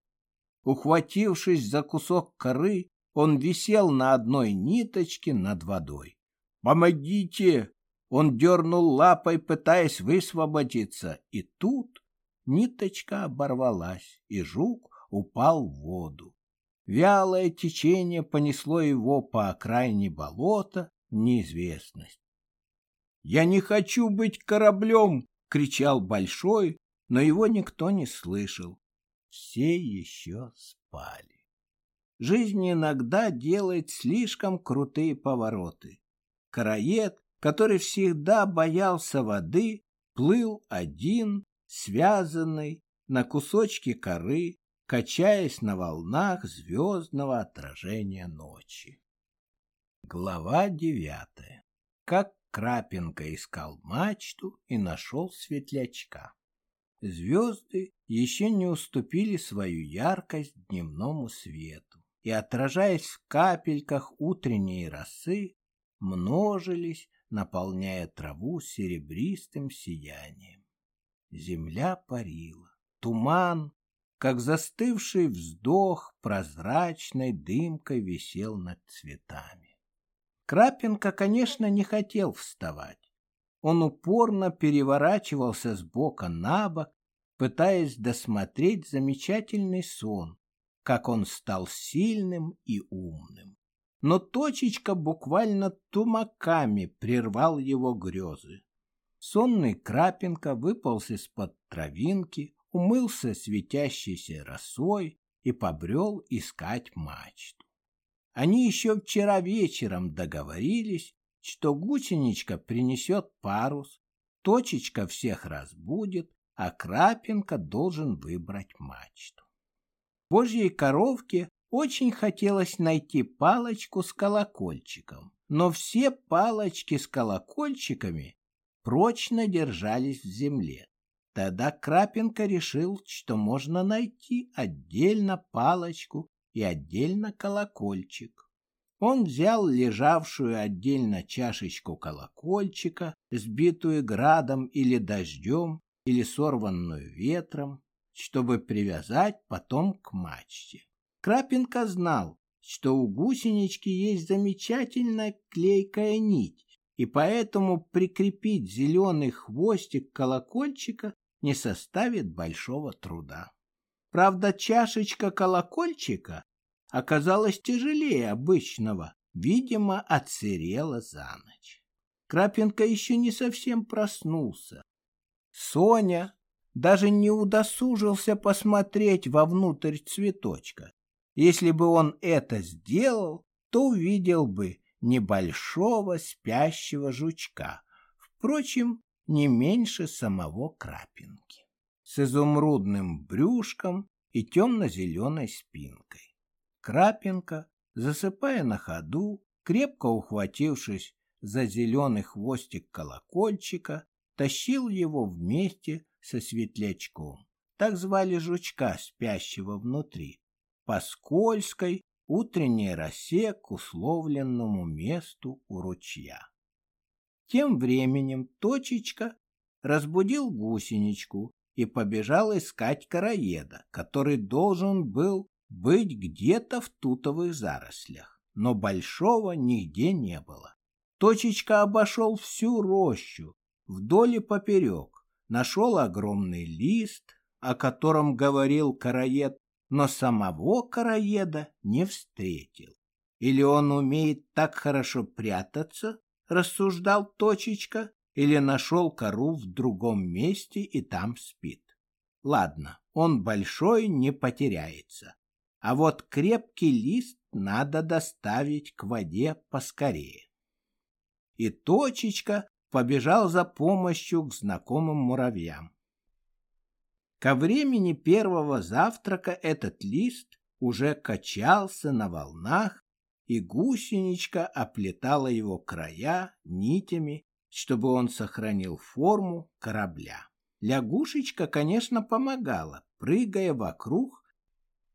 Ухватившись за кусок коры, он висел на одной ниточке над водой. «Помогите!» Он дернул лапой, пытаясь высвободиться, и тут ниточка оборвалась, и жук упал в воду. Вялое течение понесло его по окраине болота в неизвестность. «Я не хочу быть кораблем!» — кричал Большой, но его никто не слышал. Все еще спали. Жизнь иногда делает слишком крутые повороты. Караед который всегда боялся воды, плыл один, связанный, на кусочке коры, качаясь на волнах звездного отражения ночи. Глава девятая. Как Крапинка искал мачту и нашел светлячка. Звезды еще не уступили свою яркость дневному свету, и, отражаясь в капельках утренней росы, множились наполняя траву серебристым сиянием. Земля парила, туман, как застывший вздох, прозрачной дымкой висел над цветами. Крапинка, конечно, не хотел вставать. Он упорно переворачивался с бока на бок, пытаясь досмотреть замечательный сон, как он стал сильным и умным но точечка буквально тумаками прервал его грезы. Сонный Крапинка выполз из-под травинки, умылся светящейся росой и побрел искать мачту. Они еще вчера вечером договорились, что гусеничка принесет парус, точечка всех разбудит, а Крапинка должен выбрать мачту. Божьей коровке очень хотелось найти палочку с колокольчиком, но все палочки с колокольчиками прочно держались в земле. Тогда Крапинка решил, что можно найти отдельно палочку и отдельно колокольчик. Он взял лежавшую отдельно чашечку колокольчика, сбитую градом или дождем, или сорванную ветром, чтобы привязать потом к мачте. Крапинка знал, что у гусенички есть замечательная клейкая нить, и поэтому прикрепить зеленый хвостик колокольчика не составит большого труда. Правда, чашечка колокольчика оказалась тяжелее обычного, видимо, отсырела за ночь. Крапинка еще не совсем проснулся. Соня даже не удосужился посмотреть вовнутрь цветочка, если бы он это сделал, то увидел бы небольшого спящего жучка, впрочем, не меньше самого крапинки, с изумрудным брюшком и темно-зеленой спинкой. Крапинка, засыпая на ходу, крепко ухватившись за зеленый хвостик колокольчика, тащил его вместе со светлячком. Так звали жучка, спящего внутри, по скользкой утренней росе к условленному месту у ручья. Тем временем точечка разбудил гусеничку и побежал искать караеда, который должен был быть где-то в тутовых зарослях, но большого нигде не было. Точечка обошел всю рощу, вдоль и поперек, нашел огромный лист, о котором говорил караед, но самого караеда не встретил. Или он умеет так хорошо прятаться, рассуждал Точечка, или нашел кору в другом месте и там спит. Ладно, он большой, не потеряется. А вот крепкий лист надо доставить к воде поскорее. И Точечка побежал за помощью к знакомым муравьям. Ко времени первого завтрака этот лист уже качался на волнах, и гусеничка оплетала его края нитями, чтобы он сохранил форму корабля. Лягушечка, конечно, помогала, прыгая вокруг.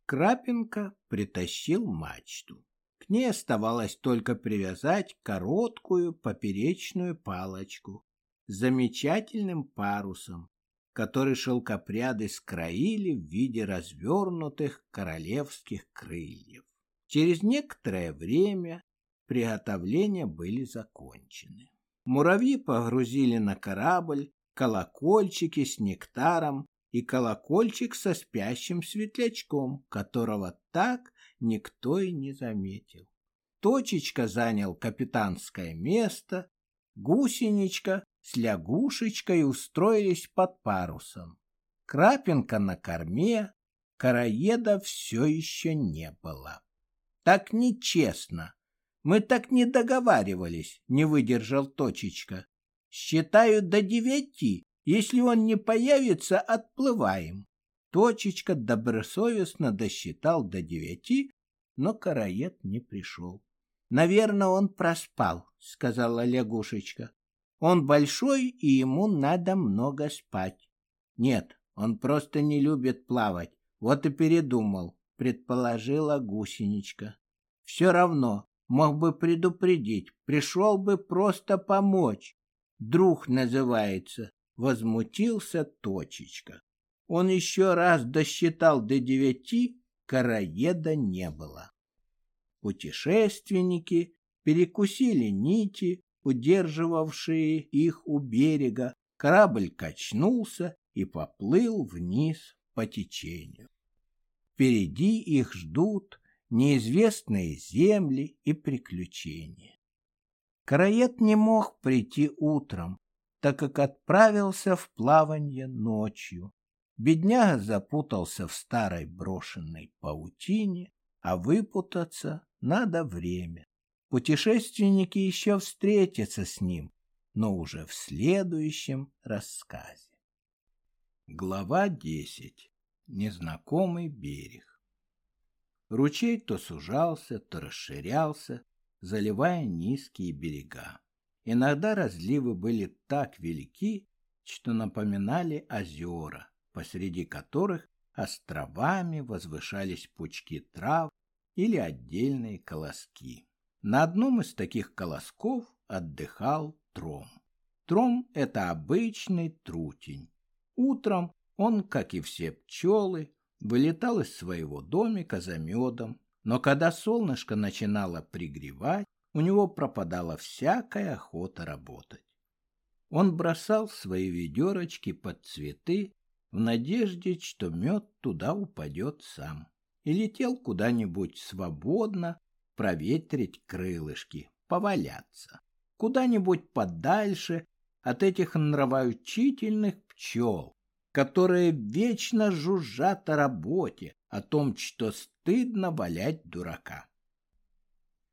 Крапинка притащил мачту. К ней оставалось только привязать короткую поперечную палочку с замечательным парусом, который шелкопряды скроили в виде развернутых королевских крыльев. Через некоторое время приготовления были закончены. Муравьи погрузили на корабль колокольчики с нектаром и колокольчик со спящим светлячком, которого так никто и не заметил. Точечка занял капитанское место, гусеничка с лягушечкой устроились под парусом. Крапинка на корме, караеда все еще не было. Так нечестно. Мы так не договаривались, не выдержал Точечка. Считаю до девяти. Если он не появится, отплываем. Точечка добросовестно досчитал до девяти, но караед не пришел. Наверное, он проспал, сказала лягушечка. Он большой, и ему надо много спать. Нет, он просто не любит плавать. Вот и передумал, предположила гусеничка. Все равно, мог бы предупредить, пришел бы просто помочь друг называется, возмутился Точечка. Он еще раз досчитал до девяти, караеда не было. Путешественники перекусили нити, удерживавшие их у берега. Корабль качнулся и поплыл вниз по течению. Впереди их ждут неизвестные земли и приключения. Караед не мог прийти утром, так как отправился в плавание ночью. Бедняга запутался в старой брошенной паутине, а выпутаться надо время. Путешественники еще встретятся с ним, но уже в следующем рассказе. Глава 10. Незнакомый берег. Ручей то сужался, то расширялся, заливая низкие берега. Иногда разливы были так велики, что напоминали озера, посреди которых островами возвышались пучки трав или отдельные колоски. На одном из таких колосков отдыхал Тром. Тром — это обычный трутень. Утром он, как и все пчелы, вылетал из своего домика за медом но когда солнышко начинало пригревать, у него пропадала всякая охота работать. Он бросал свои ведерочки под цветы в надежде, что мед туда упадет сам, и летел куда-нибудь свободно проветрить крылышки, поваляться, куда-нибудь подальше от этих нравоучительных пчел, которые вечно жужжат о работе, о том, что стыдно валять дурака.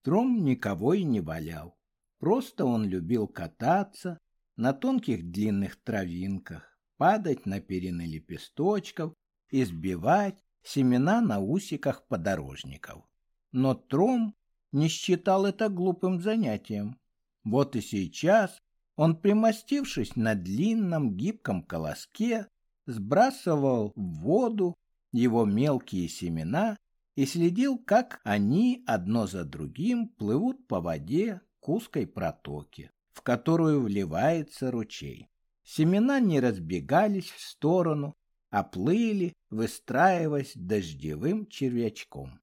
Тром никого и не валял. Просто он любил кататься на тонких длинных травинках, падать на перины лепесточков и сбивать семена на усиках подорожников. Но Тром не считал это глупым занятием. Вот и сейчас он, примостившись на длинном гибком колоске, сбрасывал в воду его мелкие семена и следил, как они одно за другим плывут по воде к узкой протоке, в которую вливается ручей. Семена не разбегались в сторону, а плыли, выстраиваясь дождевым червячком.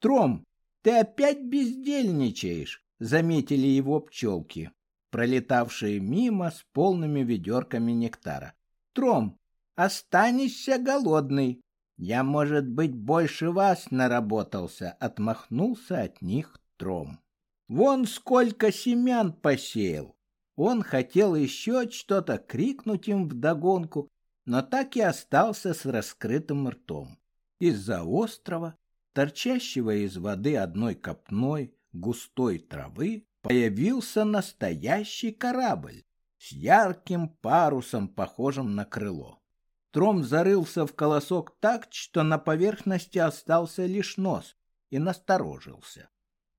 «Тром, ты опять бездельничаешь!» — заметили его пчелки, пролетавшие мимо с полными ведерками нектара. «Тром, останешься голодный!» «Я, может быть, больше вас наработался», — отмахнулся от них Тром. «Вон сколько семян посеял!» Он хотел еще что-то крикнуть им вдогонку, но так и остался с раскрытым ртом. Из-за острова, торчащего из воды одной копной густой травы, появился настоящий корабль с ярким парусом, похожим на крыло. Тром зарылся в колосок так, что на поверхности остался лишь нос, и насторожился.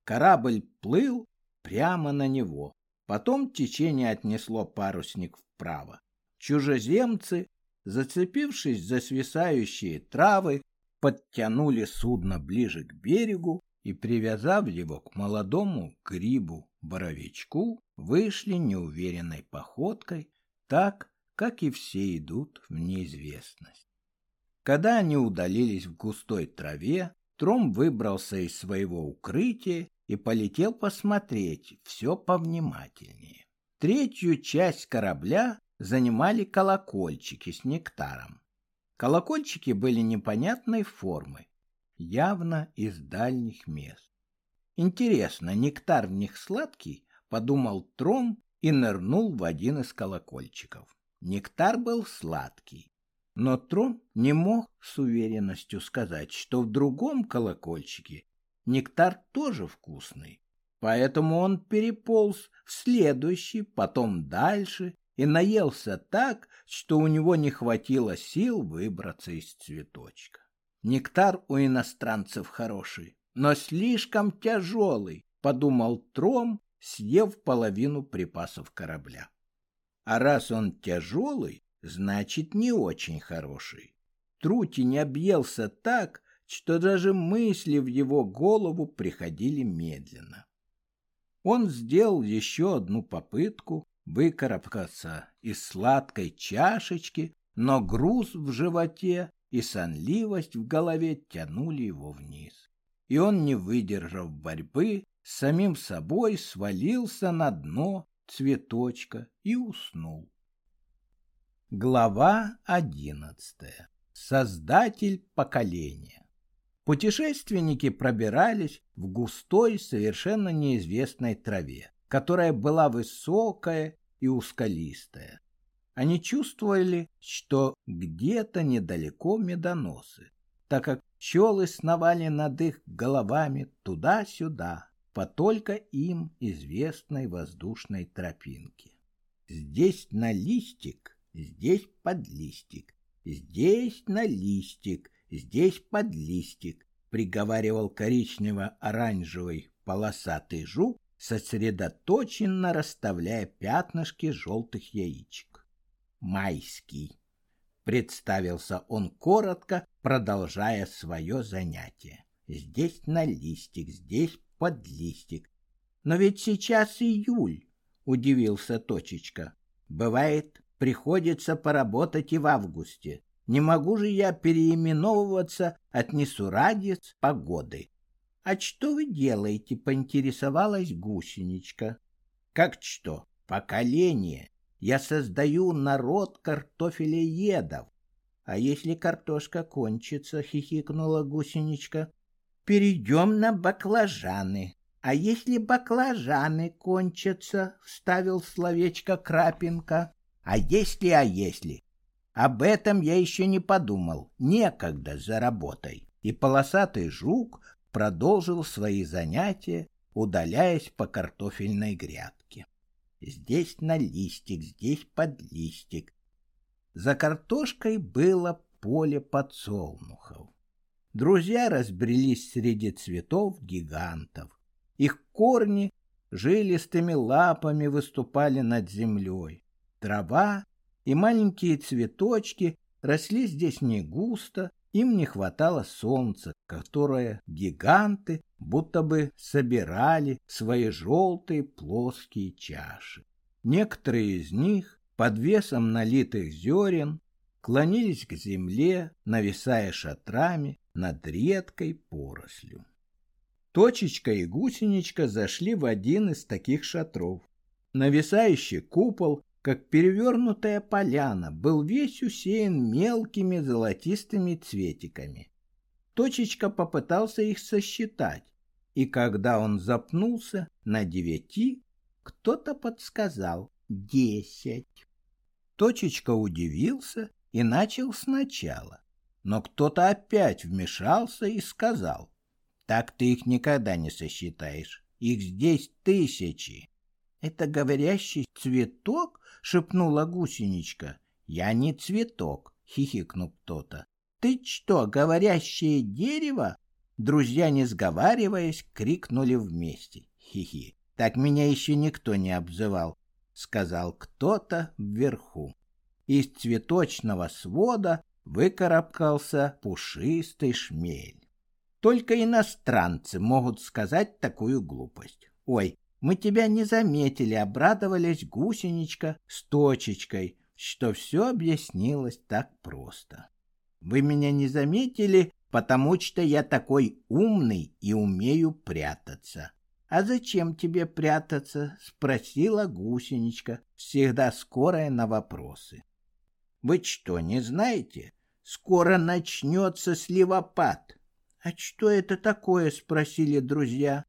Корабль плыл прямо на него. Потом течение отнесло парусник вправо. Чужеземцы зацепившись за свисающие травы, подтянули судно ближе к берегу и, привязав его к молодому грибу-боровичку, вышли неуверенной походкой, так, как и все идут в неизвестность. Когда они удалились в густой траве, Тром выбрался из своего укрытия и полетел посмотреть все повнимательнее. Третью часть корабля занимали колокольчики с нектаром. Колокольчики были непонятной формы, явно из дальних мест. Интересно, нектар в них сладкий, подумал Тром и нырнул в один из колокольчиков. Нектар был сладкий, но Тром не мог с уверенностью сказать, что в другом колокольчике нектар тоже вкусный. Поэтому он переполз в следующий, потом дальше и наелся так, что у него не хватило сил выбраться из цветочка. Нектар у иностранцев хороший, но слишком тяжелый, подумал Тром, съев половину припасов корабля. А раз он тяжелый, значит не очень хороший. Трутень объелся так, что даже мысли в его голову приходили медленно. Он сделал еще одну попытку, выкарабкаться из сладкой чашечки, но груз в животе и сонливость в голове тянули его вниз. И он, не выдержав борьбы, с самим собой свалился на дно цветочка и уснул. Глава одиннадцатая. Создатель поколения. Путешественники пробирались в густой, совершенно неизвестной траве которая была высокая и узколистая. Они чувствовали, что где-то недалеко медоносы, так как пчелы сновали над их головами туда-сюда по только им известной воздушной тропинке. Здесь на листик, здесь под листик, здесь на листик, здесь под листик, приговаривал коричнево-оранжевый полосатый жук сосредоточенно расставляя пятнышки желтых яичек. «Майский», — представился он коротко, продолжая свое занятие. «Здесь на листик, здесь под листик. Но ведь сейчас июль», — удивился Точечка. «Бывает, приходится поработать и в августе. Не могу же я переименовываться от несурадец погоды. «А что вы делаете?» — поинтересовалась гусеничка. «Как что? Поколение. Я создаю народ картофелеедов. А если картошка кончится?» — хихикнула гусеничка. «Перейдем на баклажаны. А если баклажаны кончатся?» — вставил словечко Крапинка. «А если, а если?» Об этом я еще не подумал. Некогда за работой. И полосатый жук продолжил свои занятия, удаляясь по картофельной грядке. Здесь на листик, здесь под листик. За картошкой было поле подсолнухов. Друзья разбрелись среди цветов гигантов. Их корни жилистыми лапами выступали над землей. Трава и маленькие цветочки росли здесь не густо, им не хватало солнца, которое гиганты будто бы собирали в свои желтые плоские чаши. Некоторые из них под весом налитых зерен клонились к земле, нависая шатрами над редкой порослью. Точечка и гусеничка зашли в один из таких шатров. Нависающий купол, как перевернутая поляна, был весь усеян мелкими золотистыми цветиками. Точечка попытался их сосчитать, и когда он запнулся на девяти, кто-то подсказал десять. Точечка удивился и начал сначала, но кто-то опять вмешался и сказал, так ты их никогда не сосчитаешь. Их здесь тысячи. Это говорящий цветок? шепнула гусеничка. Я не цветок, хихикнул кто-то. Ты что, говорящее дерево? Друзья, не сговариваясь, крикнули вместе. Хихи. Так меня еще никто не обзывал, сказал кто-то вверху. Из цветочного свода выкарабкался пушистый шмель. Только иностранцы могут сказать такую глупость. Ой, мы тебя не заметили, обрадовались гусеничка с точечкой, что все объяснилось так просто. Вы меня не заметили, потому что я такой умный и умею прятаться. А зачем тебе прятаться? спросила гусеничка, всегда скорая на вопросы. Вы что, не знаете? Скоро начнется сливопад. «А что это такое?» — спросили друзья.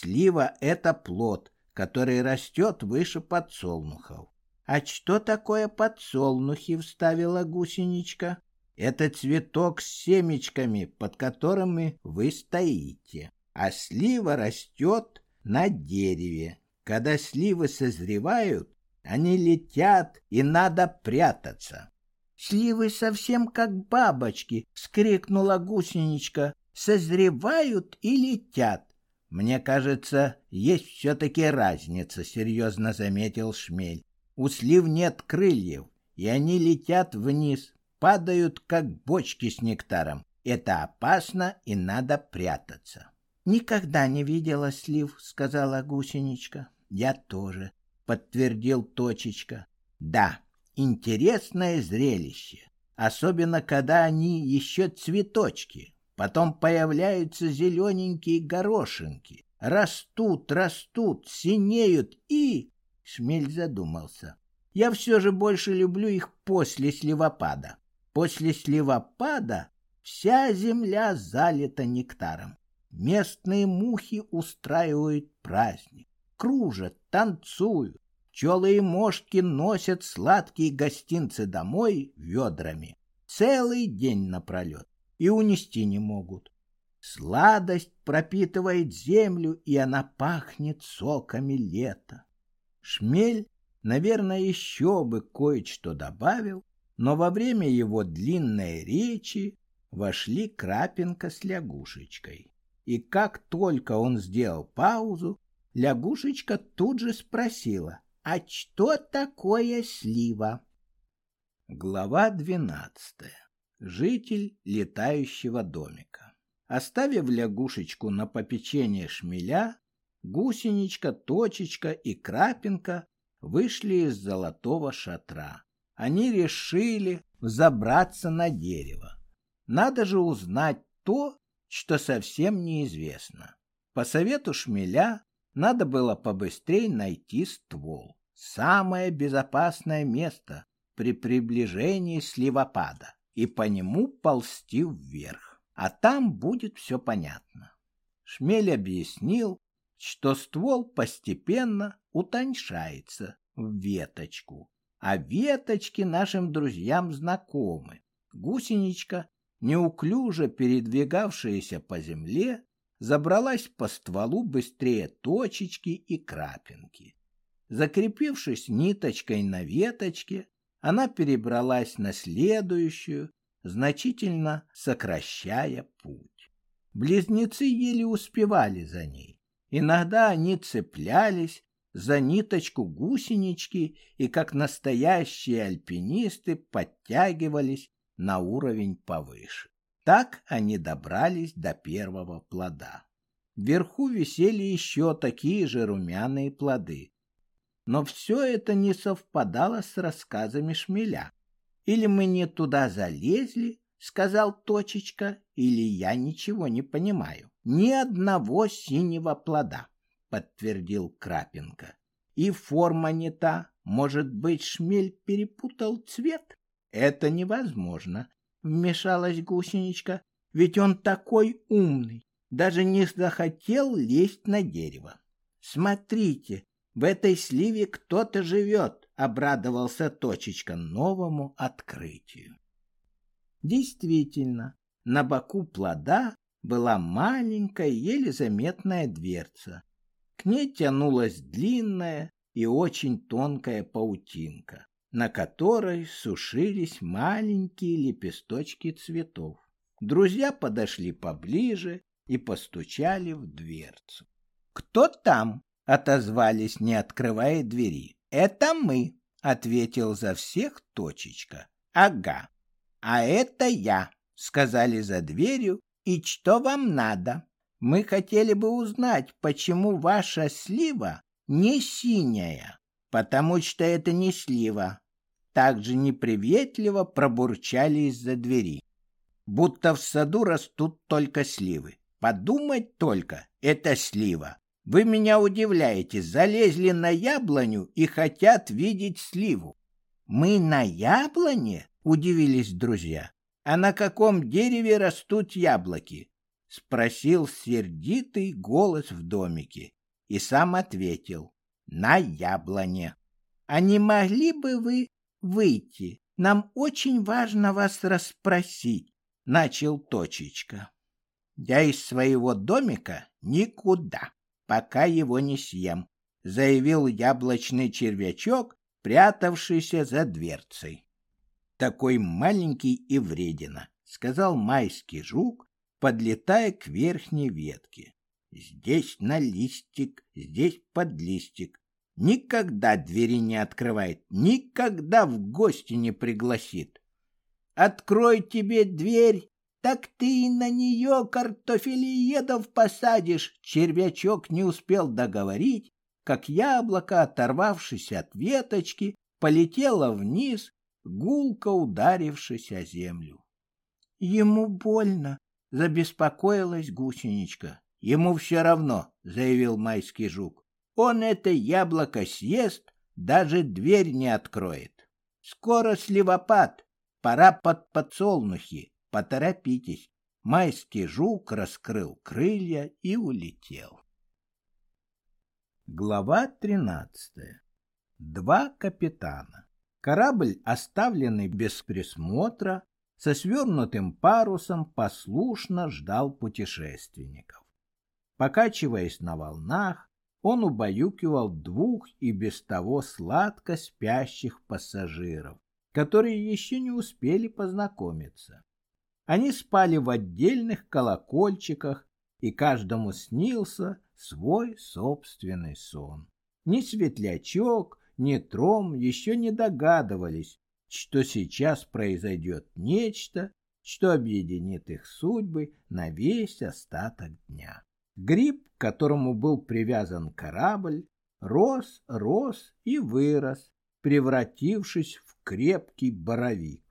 «Слива — это плод, который растет выше подсолнухов». «А что такое подсолнухи?» — вставила гусеничка. «Это цветок с семечками, под которыми вы стоите. А слива растет на дереве. Когда сливы созревают, они летят, и надо прятаться». «Сливы совсем как бабочки!» — вскрикнула гусеничка созревают и летят. Мне кажется, есть все-таки разница, серьезно заметил Шмель. У слив нет крыльев, и они летят вниз, падают, как бочки с нектаром. Это опасно, и надо прятаться. Никогда не видела слив, сказала гусеничка. Я тоже, подтвердил точечка. Да, интересное зрелище, особенно когда они еще цветочки. Потом появляются зелененькие горошинки. Растут, растут, синеют и... Шмель задумался. Я все же больше люблю их после сливопада. После сливопада вся земля залита нектаром. Местные мухи устраивают праздник. Кружат, танцуют. Пчелы и мошки носят сладкие гостинцы домой ведрами. Целый день напролет и унести не могут. Сладость пропитывает землю, и она пахнет соками лета. Шмель, наверное, еще бы кое-что добавил, но во время его длинной речи вошли Крапинка с лягушечкой. И как только он сделал паузу, лягушечка тут же спросила, «А что такое слива?» Глава двенадцатая житель летающего домика. Оставив лягушечку на попечение шмеля, гусеничка, точечка и крапинка вышли из золотого шатра. Они решили забраться на дерево. Надо же узнать то, что совсем неизвестно. По совету шмеля надо было побыстрее найти ствол. Самое безопасное место при приближении сливопада и по нему ползти вверх. А там будет все понятно. Шмель объяснил, что ствол постепенно утоньшается в веточку, а веточки нашим друзьям знакомы. Гусеничка, неуклюже передвигавшаяся по земле, забралась по стволу быстрее точечки и крапинки. Закрепившись ниточкой на веточке, она перебралась на следующую, значительно сокращая путь. Близнецы еле успевали за ней. Иногда они цеплялись за ниточку гусенички и, как настоящие альпинисты, подтягивались на уровень повыше. Так они добрались до первого плода. Вверху висели еще такие же румяные плоды. Но все это не совпадало с рассказами Шмеля. Или мы не туда залезли, сказал Точечка, или я ничего не понимаю. Ни одного синего плода, подтвердил Крапенко. И форма не та. Может быть, Шмель перепутал цвет? Это невозможно, вмешалась гусеничка. Ведь он такой умный, даже не захотел лезть на дерево. Смотрите, в этой сливе кто-то живет, обрадовался Точечка новому открытию. Действительно, на боку плода была маленькая, еле заметная дверца. К ней тянулась длинная и очень тонкая паутинка, на которой сушились маленькие лепесточки цветов. Друзья подошли поближе и постучали в дверцу. «Кто там?» — отозвались, не открывая двери. «Это мы», — ответил за всех точечка. «Ага, а это я», — сказали за дверью. «И что вам надо? Мы хотели бы узнать, почему ваша слива не синяя, потому что это не слива». Также неприветливо пробурчали из-за двери будто в саду растут только сливы. Подумать только, это слива. Вы меня удивляете, залезли на яблоню и хотят видеть сливу. Мы на яблоне? Удивились друзья. А на каком дереве растут яблоки? Спросил сердитый голос в домике и сам ответил. На яблоне. А не могли бы вы выйти? Нам очень важно вас расспросить начал Точечка. Я из своего домика никуда, пока его не съем, заявил яблочный червячок, прятавшийся за дверцей. Такой маленький и вредина, сказал майский жук, подлетая к верхней ветке. Здесь на листик, здесь под листик. Никогда двери не открывает, никогда в гости не пригласит. Открой тебе дверь, так ты и на нее картофелиедов посадишь. Червячок не успел договорить, как яблоко, оторвавшись от веточки, полетело вниз, гулко ударившись о землю. Ему больно, забеспокоилась гусеничка. Ему все равно, заявил майский жук. Он это яблоко съест, даже дверь не откроет. Скоро сливопад, Пора под подсолнухи, поторопитесь. Майский жук раскрыл крылья и улетел. Глава тринадцатая. Два капитана. Корабль, оставленный без присмотра, со свернутым парусом послушно ждал путешественников. Покачиваясь на волнах, он убаюкивал двух и без того сладко спящих пассажиров, которые еще не успели познакомиться. Они спали в отдельных колокольчиках, и каждому снился свой собственный сон. Ни Светлячок, ни Тром еще не догадывались, что сейчас произойдет нечто, что объединит их судьбы на весь остаток дня. Гриб, к которому был привязан корабль, рос, рос и вырос, превратившись в крепкий боровик.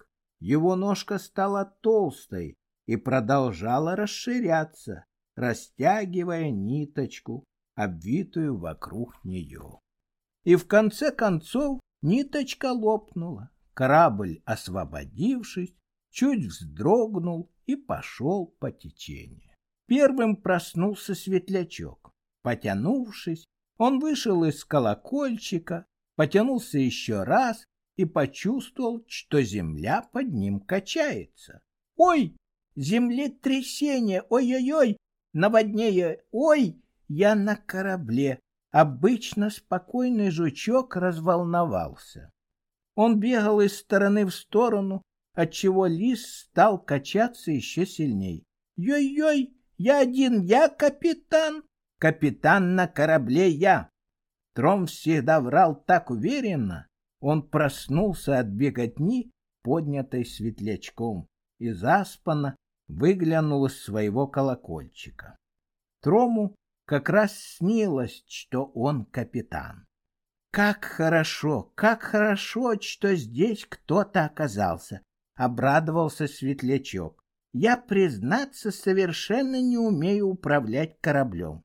Его ножка стала толстой и продолжала расширяться, растягивая ниточку, обвитую вокруг нее. И в конце концов ниточка лопнула. Корабль, освободившись, чуть вздрогнул и пошел по течению. Первым проснулся светлячок. Потянувшись, он вышел из колокольчика, потянулся еще раз и почувствовал, что земля под ним качается. «Ой, землетрясение! Ой-ой-ой! Наводнее! Ой, я на корабле!» Обычно спокойный жучок разволновался. Он бегал из стороны в сторону, отчего лис стал качаться еще сильней. «Ой-ой, я один, я капитан! Капитан на корабле я!» Тром всегда врал так уверенно, он проснулся от беготни, поднятой светлячком, и заспанно выглянул из своего колокольчика. Трому как раз снилось, что он капитан. Как хорошо, как хорошо, что здесь кто-то оказался, обрадовался светлячок. Я, признаться, совершенно не умею управлять кораблем.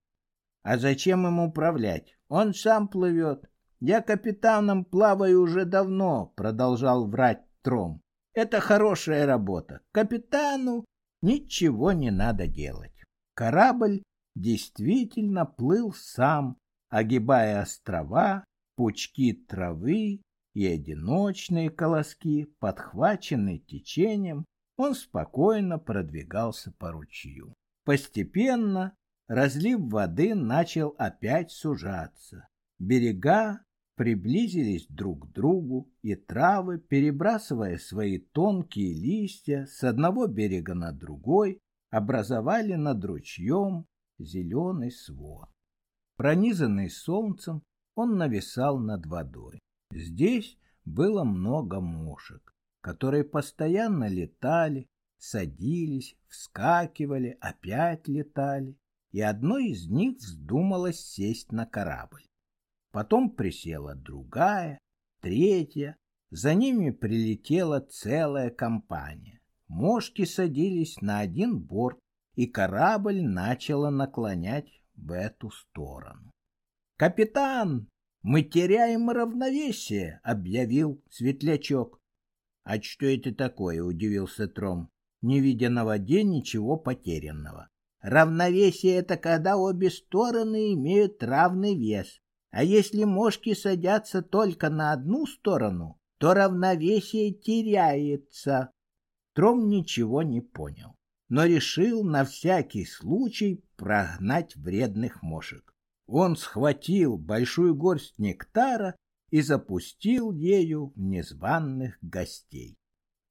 А зачем ему управлять? Он сам плывет. Я капитаном плаваю уже давно, продолжал врать Тром. Это хорошая работа. Капитану ничего не надо делать. Корабль действительно плыл сам, огибая острова, пучки травы и одиночные колоски, подхваченные течением, он спокойно продвигался по ручью. Постепенно разлив воды начал опять сужаться. Берега приблизились друг к другу, и травы, перебрасывая свои тонкие листья с одного берега на другой, образовали над ручьем зеленый свод. Пронизанный солнцем, он нависал над водой. Здесь было много мошек, которые постоянно летали, садились, вскакивали, опять летали, и одной из них вздумалось сесть на корабль. Потом присела другая, третья, за ними прилетела целая компания. Мошки садились на один борт, и корабль начала наклонять в эту сторону. «Капитан, мы теряем равновесие!» — объявил Светлячок. «А что это такое?» — удивился Тром, не видя на воде ничего потерянного. «Равновесие — это когда обе стороны имеют равный вес. А если мошки садятся только на одну сторону, то равновесие теряется». Тром ничего не понял, но решил на всякий случай прогнать вредных мошек. Он схватил большую горсть нектара и запустил ею в незваных гостей.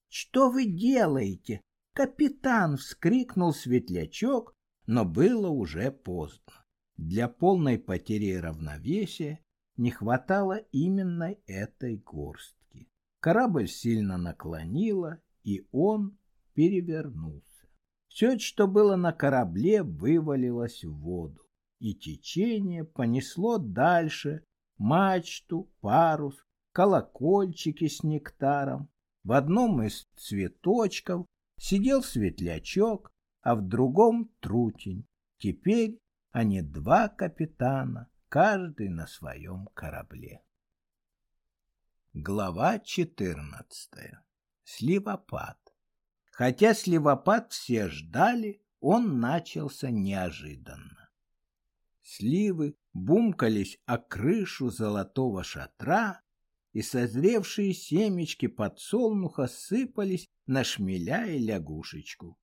«Что вы делаете?» «Капитан!» — вскрикнул светлячок, но было уже поздно. Для полной потери равновесия не хватало именно этой горстки. Корабль сильно наклонило, и он перевернулся. Все, что было на корабле, вывалилось в воду, и течение понесло дальше мачту, парус, колокольчики с нектаром. В одном из цветочков сидел светлячок, а в другом трутень. Теперь они два капитана, каждый на своем корабле. Глава четырнадцатая. Сливопад. Хотя сливопад все ждали, он начался неожиданно. Сливы бумкались о крышу золотого шатра, и созревшие семечки подсолнуха сыпались на шмеля и лягушечку.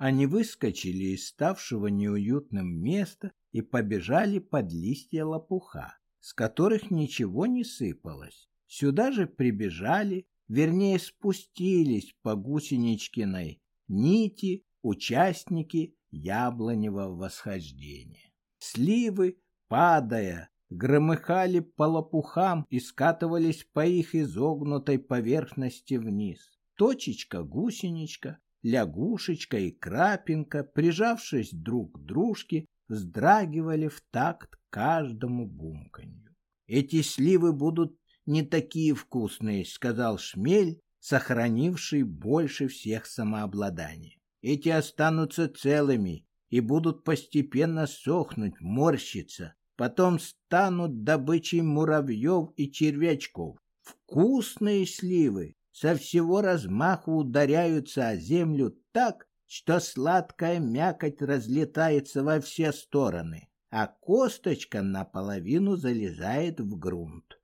Они выскочили из ставшего неуютным места и побежали под листья лопуха, с которых ничего не сыпалось. Сюда же прибежали вернее спустились по гусеничкиной нити участники яблоневого восхождения. Сливы, падая, громыхали по лопухам и скатывались по их изогнутой поверхности вниз. Точечка, гусеничка, лягушечка и крапинка, прижавшись друг к дружке, вздрагивали в такт каждому бумканью. Эти сливы будут не такие вкусные, сказал Шмель, сохранивший больше всех самообладание. Эти останутся целыми и будут постепенно сохнуть, морщиться, потом станут добычей муравьев и червячков. Вкусные сливы со всего размаху ударяются о землю так, что сладкая мякоть разлетается во все стороны, а косточка наполовину залезает в грунт.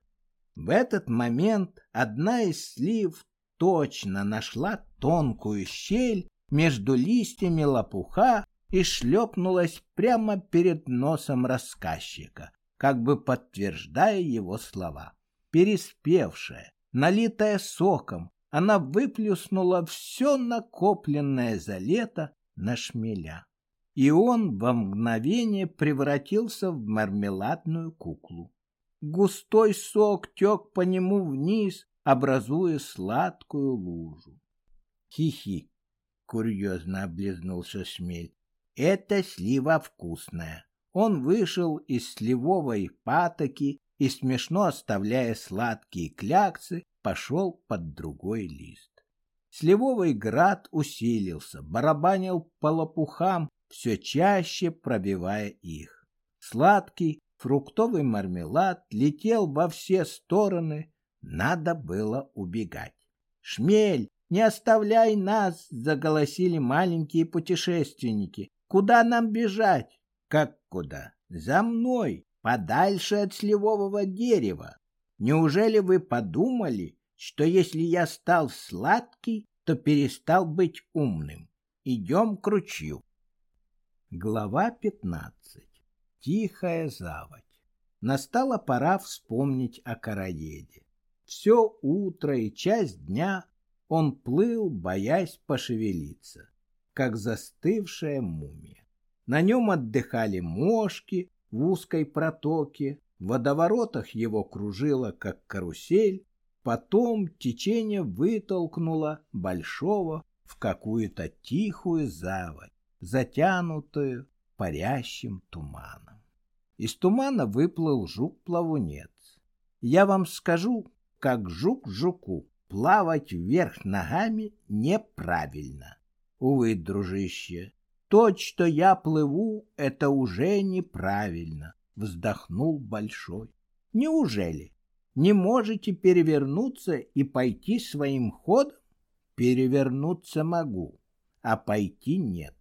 В этот момент одна из слив точно нашла тонкую щель между листьями лопуха и шлепнулась прямо перед носом рассказчика, как бы подтверждая его слова. Переспевшая, налитая соком, она выплюснула все накопленное за лето на шмеля. И он во мгновение превратился в мармеладную куклу. Густой сок тек по нему вниз, образуя сладкую лужу. Хихи, курьезно облизнулся Шмель. Это слива вкусная. Он вышел из сливовой патоки и, смешно оставляя сладкие кляксы, пошел под другой лист. Сливовый град усилился, барабанил по лопухам, все чаще пробивая их. Сладкий фруктовый мармелад летел во все стороны, надо было убегать. «Шмель, не оставляй нас!» — заголосили маленькие путешественники. «Куда нам бежать?» «Как куда?» «За мной, подальше от сливового дерева. Неужели вы подумали, что если я стал сладкий, то перестал быть умным. Идем к ручью. Глава пятнадцать. Тихая заводь. Настала пора вспомнить о караеде. Все утро и часть дня он плыл, боясь пошевелиться, как застывшая мумия. На нем отдыхали мошки в узкой протоке, в водоворотах его кружило, как карусель, Потом течение вытолкнуло большого в какую-то тихую заводь, затянутую парящим туманом. Из тумана выплыл жук-плавунец. Я вам скажу, как жук жуку, плавать вверх ногами неправильно. Увы, дружище, то, что я плыву, это уже неправильно, вздохнул Большой. Неужели? не можете перевернуться и пойти своим ходом? Перевернуться могу, а пойти нет.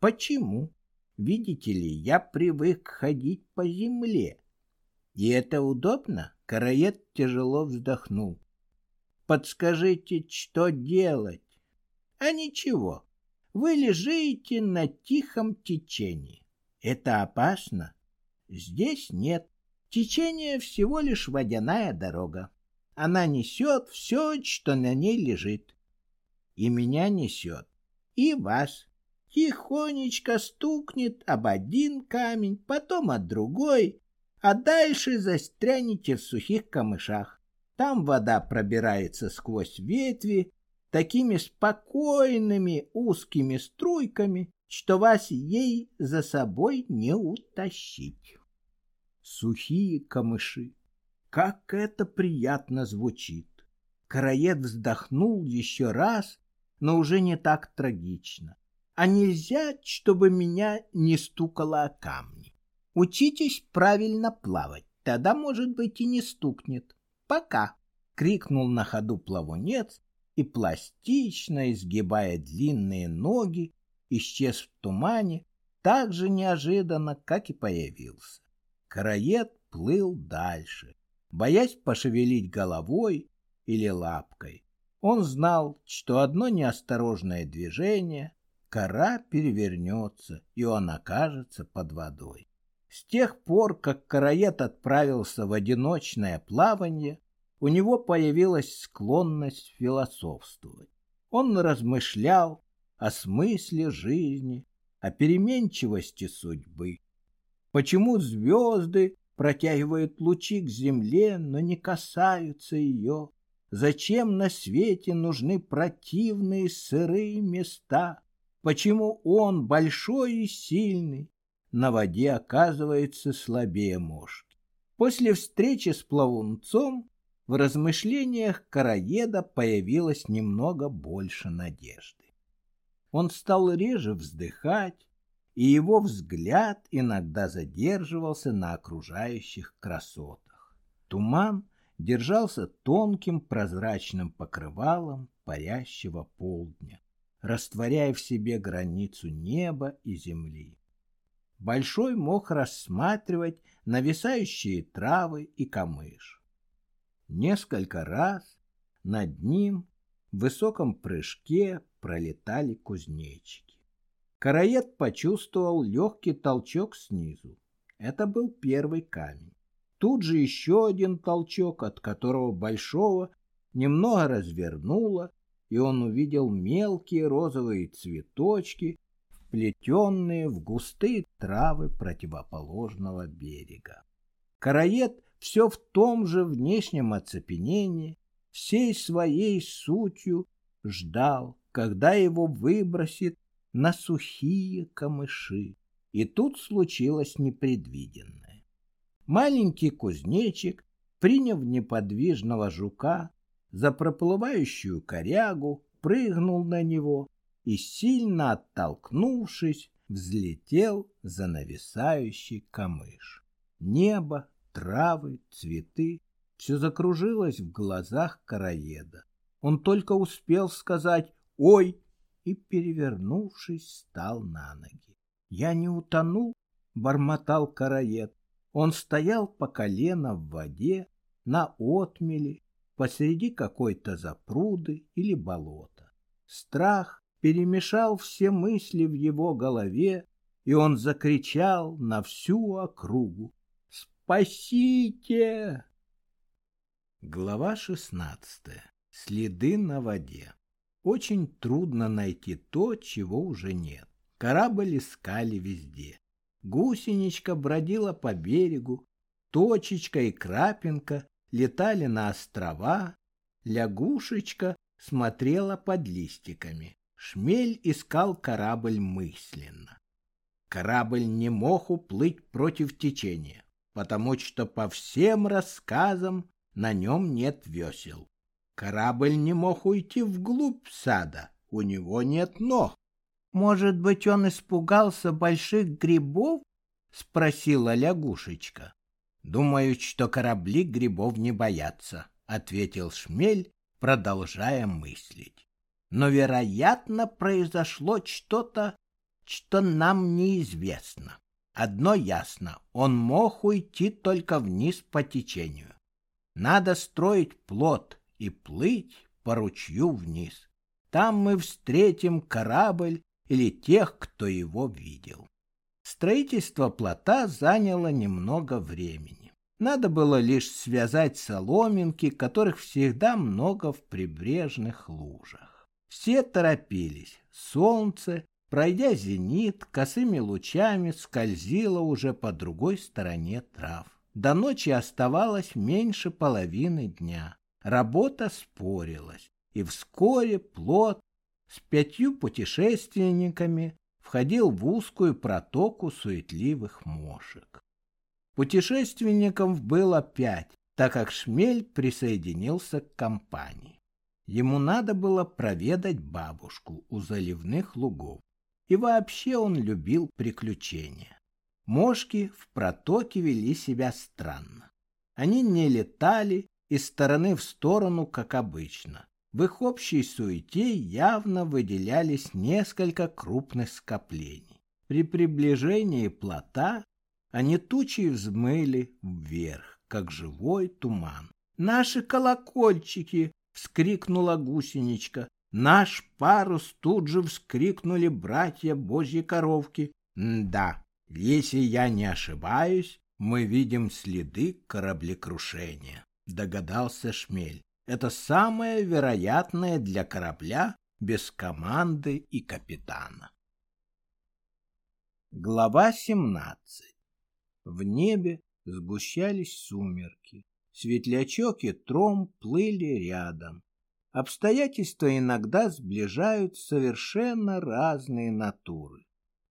Почему? Видите ли, я привык ходить по земле. И это удобно? Караед тяжело вздохнул. Подскажите, что делать? А ничего. Вы лежите на тихом течении. Это опасно? Здесь нет. Течение всего лишь водяная дорога. Она несет все, что на ней лежит. И меня несет, и вас. Тихонечко стукнет об один камень, потом от другой, а дальше застрянете в сухих камышах. Там вода пробирается сквозь ветви такими спокойными узкими струйками, что вас ей за собой не утащить сухие камыши. Как это приятно звучит! Караед вздохнул еще раз, но уже не так трагично. А нельзя, чтобы меня не стукало о камни. Учитесь правильно плавать, тогда, может быть, и не стукнет. Пока! крикнул на ходу плавунец и пластично, изгибая длинные ноги, исчез в тумане так же неожиданно, как и появился. Караед плыл дальше, боясь пошевелить головой или лапкой. Он знал, что одно неосторожное движение, кора перевернется, и он окажется под водой. С тех пор, как Караед отправился в одиночное плавание, у него появилась склонность философствовать. Он размышлял о смысле жизни, о переменчивости судьбы, Почему звезды протягивают лучи к земле, но не касаются ее? Зачем на свете нужны противные сырые места? Почему он, большой и сильный, на воде оказывается слабее мошки? После встречи с плавунцом в размышлениях Караеда появилось немного больше надежды. Он стал реже вздыхать, и его взгляд иногда задерживался на окружающих красотах. Туман держался тонким прозрачным покрывалом парящего полдня, растворяя в себе границу неба и земли. Большой мог рассматривать нависающие травы и камыш. Несколько раз над ним в высоком прыжке пролетали кузнечики. Караед почувствовал легкий толчок снизу. Это был первый камень. Тут же еще один толчок, от которого большого немного развернуло, и он увидел мелкие розовые цветочки, вплетенные в густые травы противоположного берега. Караед все в том же внешнем оцепенении, всей своей сутью ждал, когда его выбросит на сухие камыши. И тут случилось непредвиденное. Маленький кузнечик, приняв неподвижного жука за проплывающую корягу, прыгнул на него и, сильно оттолкнувшись, взлетел за нависающий камыш. Небо, травы, цветы — все закружилось в глазах караеда. Он только успел сказать «Ой!» и, перевернувшись, встал на ноги. «Я не утонул?» — бормотал караед. Он стоял по колено в воде, на отмели, посреди какой-то запруды или болота. Страх перемешал все мысли в его голове, и он закричал на всю округу «Спасите!». Глава шестнадцатая. Следы на воде. Очень трудно найти то, чего уже нет. Корабль искали везде. Гусеничка бродила по берегу, точечка и крапинка летали на острова, лягушечка смотрела под листиками. Шмель искал корабль мысленно. Корабль не мог уплыть против течения, потому что по всем рассказам на нем нет весел. Корабль не мог уйти вглубь сада, у него нет ног. Может быть, он испугался больших грибов? спросила лягушечка. Думаю, что корабли грибов не боятся, ответил шмель, продолжая мыслить. Но, вероятно, произошло что-то, что нам неизвестно. Одно ясно, он мог уйти только вниз по течению. Надо строить плот и плыть по ручью вниз. Там мы встретим корабль или тех, кто его видел. Строительство плота заняло немного времени. Надо было лишь связать соломинки, которых всегда много в прибрежных лужах. Все торопились. Солнце, пройдя зенит, косыми лучами скользило уже по другой стороне трав. До ночи оставалось меньше половины дня. Работа спорилась, и вскоре плот с пятью путешественниками входил в узкую протоку суетливых мошек. Путешественников было пять, так как Шмель присоединился к компании. Ему надо было проведать бабушку у заливных лугов. И вообще он любил приключения. Мошки в протоке вели себя странно. Они не летали из стороны в сторону, как обычно, в их общей суете явно выделялись несколько крупных скоплений. При приближении плота они тучи взмыли вверх, как живой туман. «Наши колокольчики!» — вскрикнула гусеничка. Наш парус тут же вскрикнули братья Божьи коровки. «Да, если я не ошибаюсь, мы видим следы кораблекрушения», — догадался Шмель. Это самое вероятное для корабля без команды и капитана. Глава 17. В небе сгущались сумерки. Светлячок и Тром плыли рядом. Обстоятельства иногда сближают совершенно разные натуры.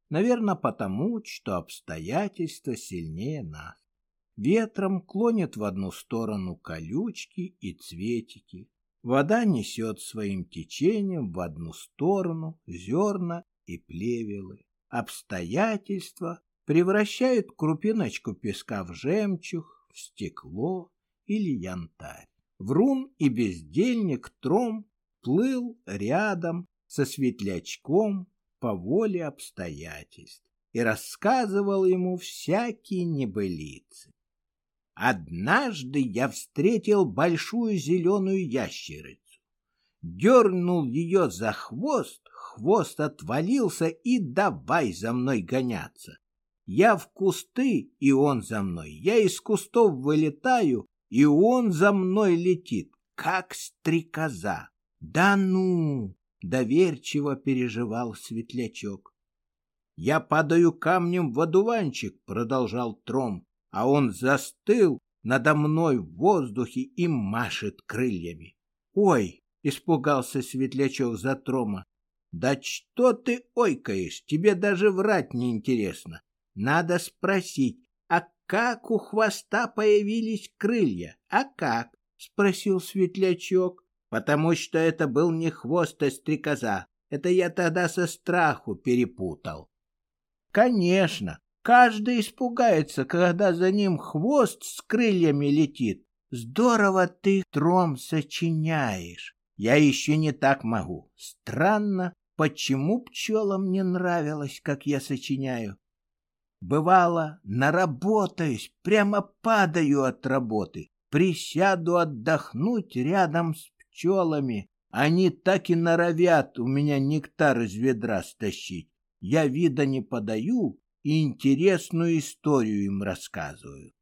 Наверное, потому, что обстоятельства сильнее нас. Ветром клонит в одну сторону колючки и цветики. Вода несет своим течением в одну сторону зерна и плевелы. Обстоятельства превращают крупиночку песка в жемчуг, в стекло или янтарь. Врун и бездельник Тром плыл рядом со светлячком по воле обстоятельств и рассказывал ему всякие небылицы. Однажды я встретил большую зеленую ящерицу. Дернул ее за хвост, хвост отвалился и давай за мной гоняться. Я в кусты, и он за мной. Я из кустов вылетаю, и он за мной летит, как стрекоза. Да ну! Доверчиво переживал светлячок. Я падаю камнем в одуванчик, продолжал Тром а он застыл надо мной в воздухе и машет крыльями. «Ой!» — испугался светлячок за Трома. «Да что ты ойкаешь? Тебе даже врать неинтересно. Надо спросить, как у хвоста появились крылья? А как? Спросил Светлячок. Потому что это был не хвост, а стрекоза. Это я тогда со страху перепутал. Конечно, каждый испугается, когда за ним хвост с крыльями летит. Здорово ты, Тром, сочиняешь. Я еще не так могу. Странно, почему пчелам не нравилось, как я сочиняю. Бывало, наработаюсь, прямо падаю от работы, присяду отдохнуть рядом с пчелами. Они так и норовят у меня нектар из ведра стащить. Я вида не подаю и интересную историю им рассказываю.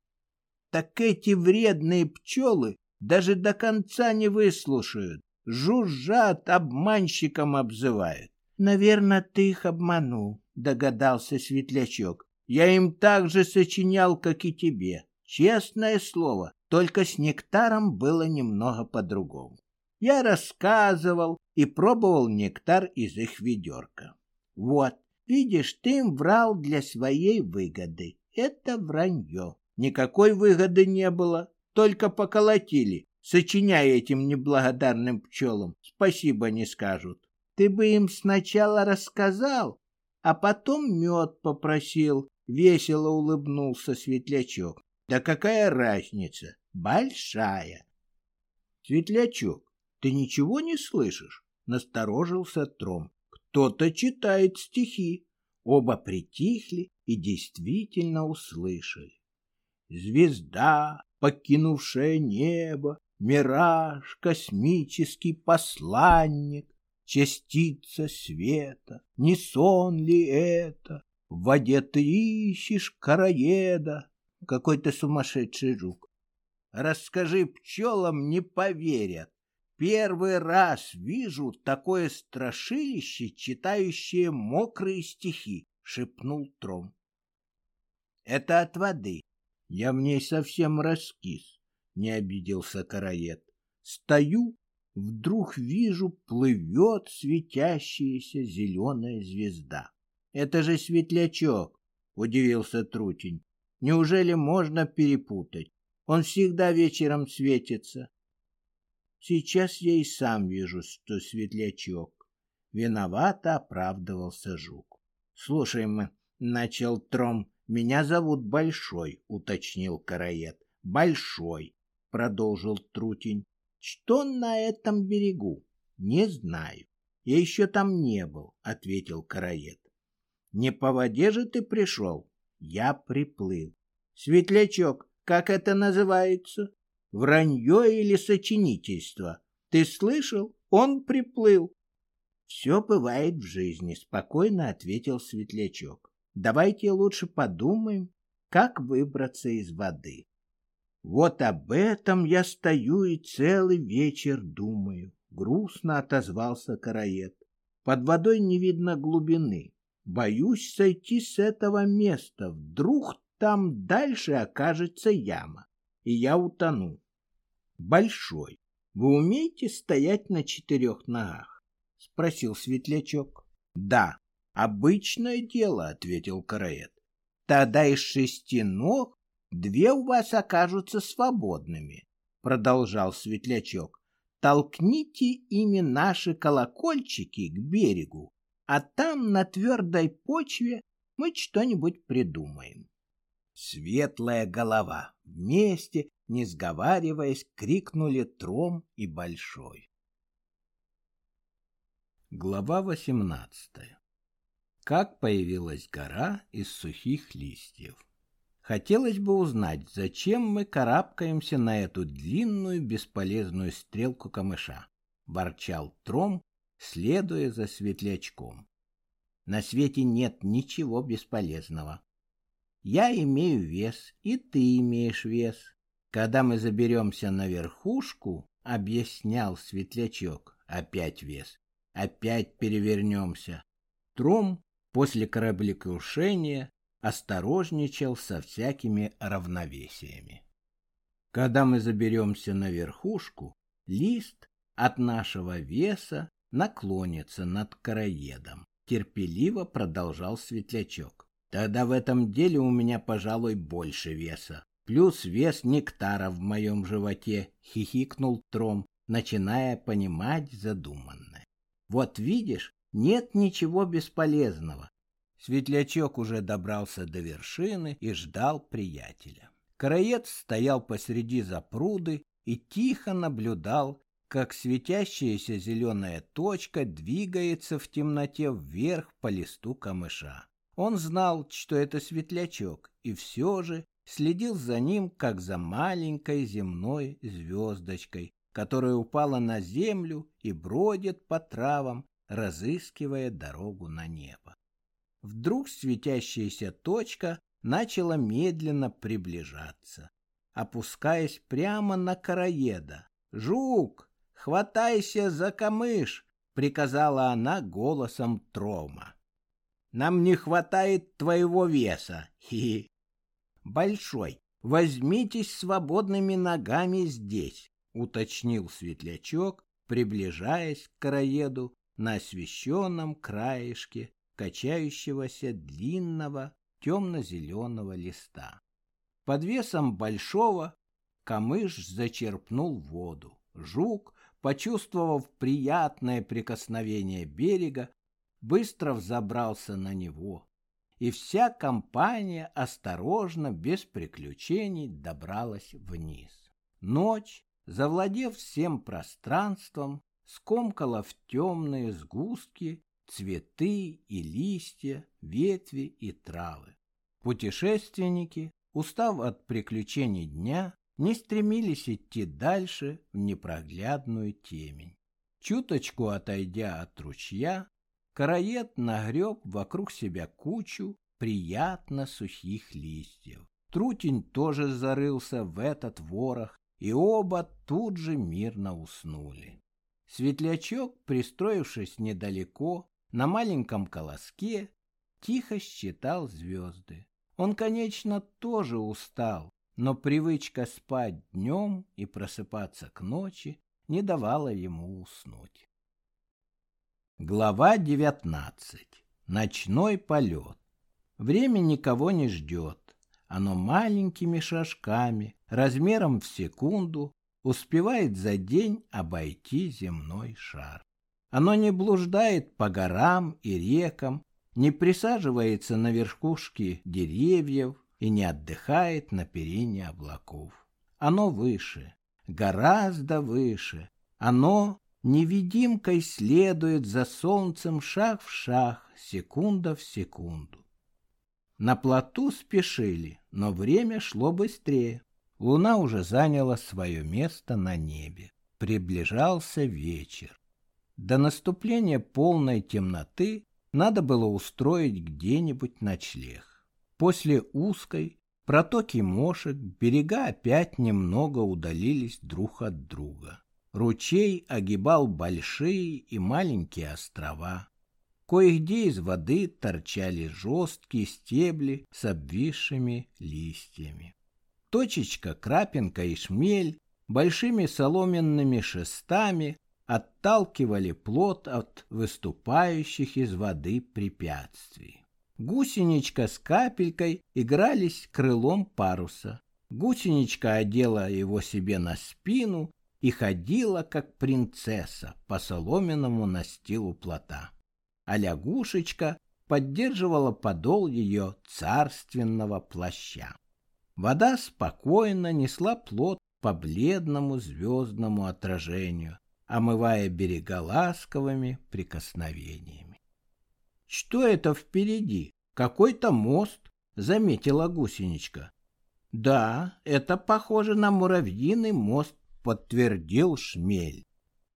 Так эти вредные пчелы даже до конца не выслушают, жужжат, обманщиком обзывают. Наверное, ты их обманул, догадался Светлячок. Я им так же сочинял, как и тебе. Честное слово, только с нектаром было немного по-другому. Я рассказывал и пробовал нектар из их ведерка. Вот, видишь, ты им врал для своей выгоды. Это вранье. Никакой выгоды не было, только поколотили, сочиняя этим неблагодарным пчелам. Спасибо не скажут. Ты бы им сначала рассказал, а потом мед попросил, Весело улыбнулся Светлячок. Да какая разница? Большая. Светлячок, ты ничего не слышишь? Насторожился Тром. Кто-то читает стихи. Оба притихли и действительно услышали. Звезда, покинувшая небо, Мираж, космический посланник, Частица света, не сон ли это? В воде ты ищешь короеда, какой-то сумасшедший жук. Расскажи пчелам, не поверят. Первый раз вижу такое страшилище, читающее мокрые стихи, шепнул Тром. Это от воды. Я в ней совсем раскис, не обиделся караед. Стою, вдруг вижу, плывет светящаяся зеленая звезда. Это же светлячок, удивился Трутень. Неужели можно перепутать? Он всегда вечером светится. Сейчас я и сам вижу, что светлячок. Виновато оправдывался жук. Слушай, мы, начал Тром. Меня зовут Большой, уточнил Караед. Большой, продолжил Трутень. Что на этом берегу? Не знаю. Я еще там не был, ответил Караед. Не по воде же ты пришел? Я приплыл. Светлячок, как это называется? Вранье или сочинительство? Ты слышал? Он приплыл. Все бывает в жизни, спокойно ответил Светлячок. Давайте лучше подумаем, как выбраться из воды. Вот об этом я стою и целый вечер думаю, грустно отозвался караед. Под водой не видно глубины. Боюсь сойти с этого места. Вдруг там дальше окажется яма, и я утону. Большой. Вы умеете стоять на четырех ногах? Спросил Светлячок. Да, обычное дело, ответил Караэт. Тогда из шести ног две у вас окажутся свободными, продолжал Светлячок. Толкните ими наши колокольчики к берегу, а там на твердой почве мы что-нибудь придумаем. Светлая голова. Вместе, не сговариваясь, крикнули Тром и Большой. Глава восемнадцатая. Как появилась гора из сухих листьев? Хотелось бы узнать, зачем мы карабкаемся на эту длинную бесполезную стрелку камыша, ворчал Тром, следуя за светлячком. На свете нет ничего бесполезного. Я имею вес, и ты имеешь вес. Когда мы заберемся на верхушку, объяснял светлячок, опять вес, опять перевернемся. Тром после кораблекрушения осторожничал со всякими равновесиями. Когда мы заберемся на верхушку, лист от нашего веса наклонится над короедом. Терпеливо продолжал светлячок. Тогда в этом деле у меня, пожалуй, больше веса. Плюс вес нектара в моем животе, хихикнул Тром, начиная понимать задуманное. Вот видишь, нет ничего бесполезного. Светлячок уже добрался до вершины и ждал приятеля. Караец стоял посреди запруды и тихо наблюдал, как светящаяся зеленая точка двигается в темноте вверх по листу камыша. Он знал, что это светлячок, и все же следил за ним, как за маленькой земной звездочкой, которая упала на землю и бродит по травам, разыскивая дорогу на небо. Вдруг светящаяся точка начала медленно приближаться, опускаясь прямо на короеда. «Жук, хватайся за камыш!» — приказала она голосом Трома. «Нам не хватает твоего веса, хи. «Большой, возьмитесь свободными ногами здесь», — уточнил светлячок, приближаясь к короеду на освещенном краешке качающегося длинного темно-зеленого листа. Под весом большого камыш зачерпнул воду. Жук, почувствовав приятное прикосновение берега, быстро взобрался на него, и вся компания осторожно, без приключений, добралась вниз. Ночь, завладев всем пространством, скомкала в темные сгустки цветы и листья, ветви и травы. Путешественники, устав от приключений дня, не стремились идти дальше в непроглядную темень. Чуточку отойдя от ручья, Караед нагреб вокруг себя кучу приятно сухих листьев. Трутень тоже зарылся в этот ворох, и оба тут же мирно уснули. Светлячок, пристроившись недалеко, на маленьком колоске, тихо считал звезды. Он, конечно, тоже устал, но привычка спать днем и просыпаться к ночи не давала ему уснуть. Глава 19. Ночной полет. Время никого не ждет. Оно маленькими шажками, размером в секунду, успевает за день обойти земной шар. Оно не блуждает по горам и рекам, не присаживается на верхушки деревьев и не отдыхает на перине облаков. Оно выше, гораздо выше. Оно невидимкой следует за солнцем шаг в шаг, секунда в секунду. На плоту спешили, но время шло быстрее. Луна уже заняла свое место на небе. Приближался вечер. До наступления полной темноты надо было устроить где-нибудь ночлег. После узкой протоки мошек берега опять немного удалились друг от друга. Ручей огибал большие и маленькие острова. Кое-где из воды торчали жесткие стебли с обвисшими листьями. Точечка, крапинка и шмель большими соломенными шестами отталкивали плот от выступающих из воды препятствий. Гусеничка с капелькой игрались крылом паруса. Гусеничка одела его себе на спину и ходила, как принцесса, по соломенному настилу плота. А лягушечка поддерживала подол ее царственного плаща. Вода спокойно несла плот по бледному звездному отражению, омывая берега ласковыми прикосновениями. «Что это впереди? Какой-то мост?» — заметила гусеничка. «Да, это похоже на муравьиный мост подтвердил Шмель.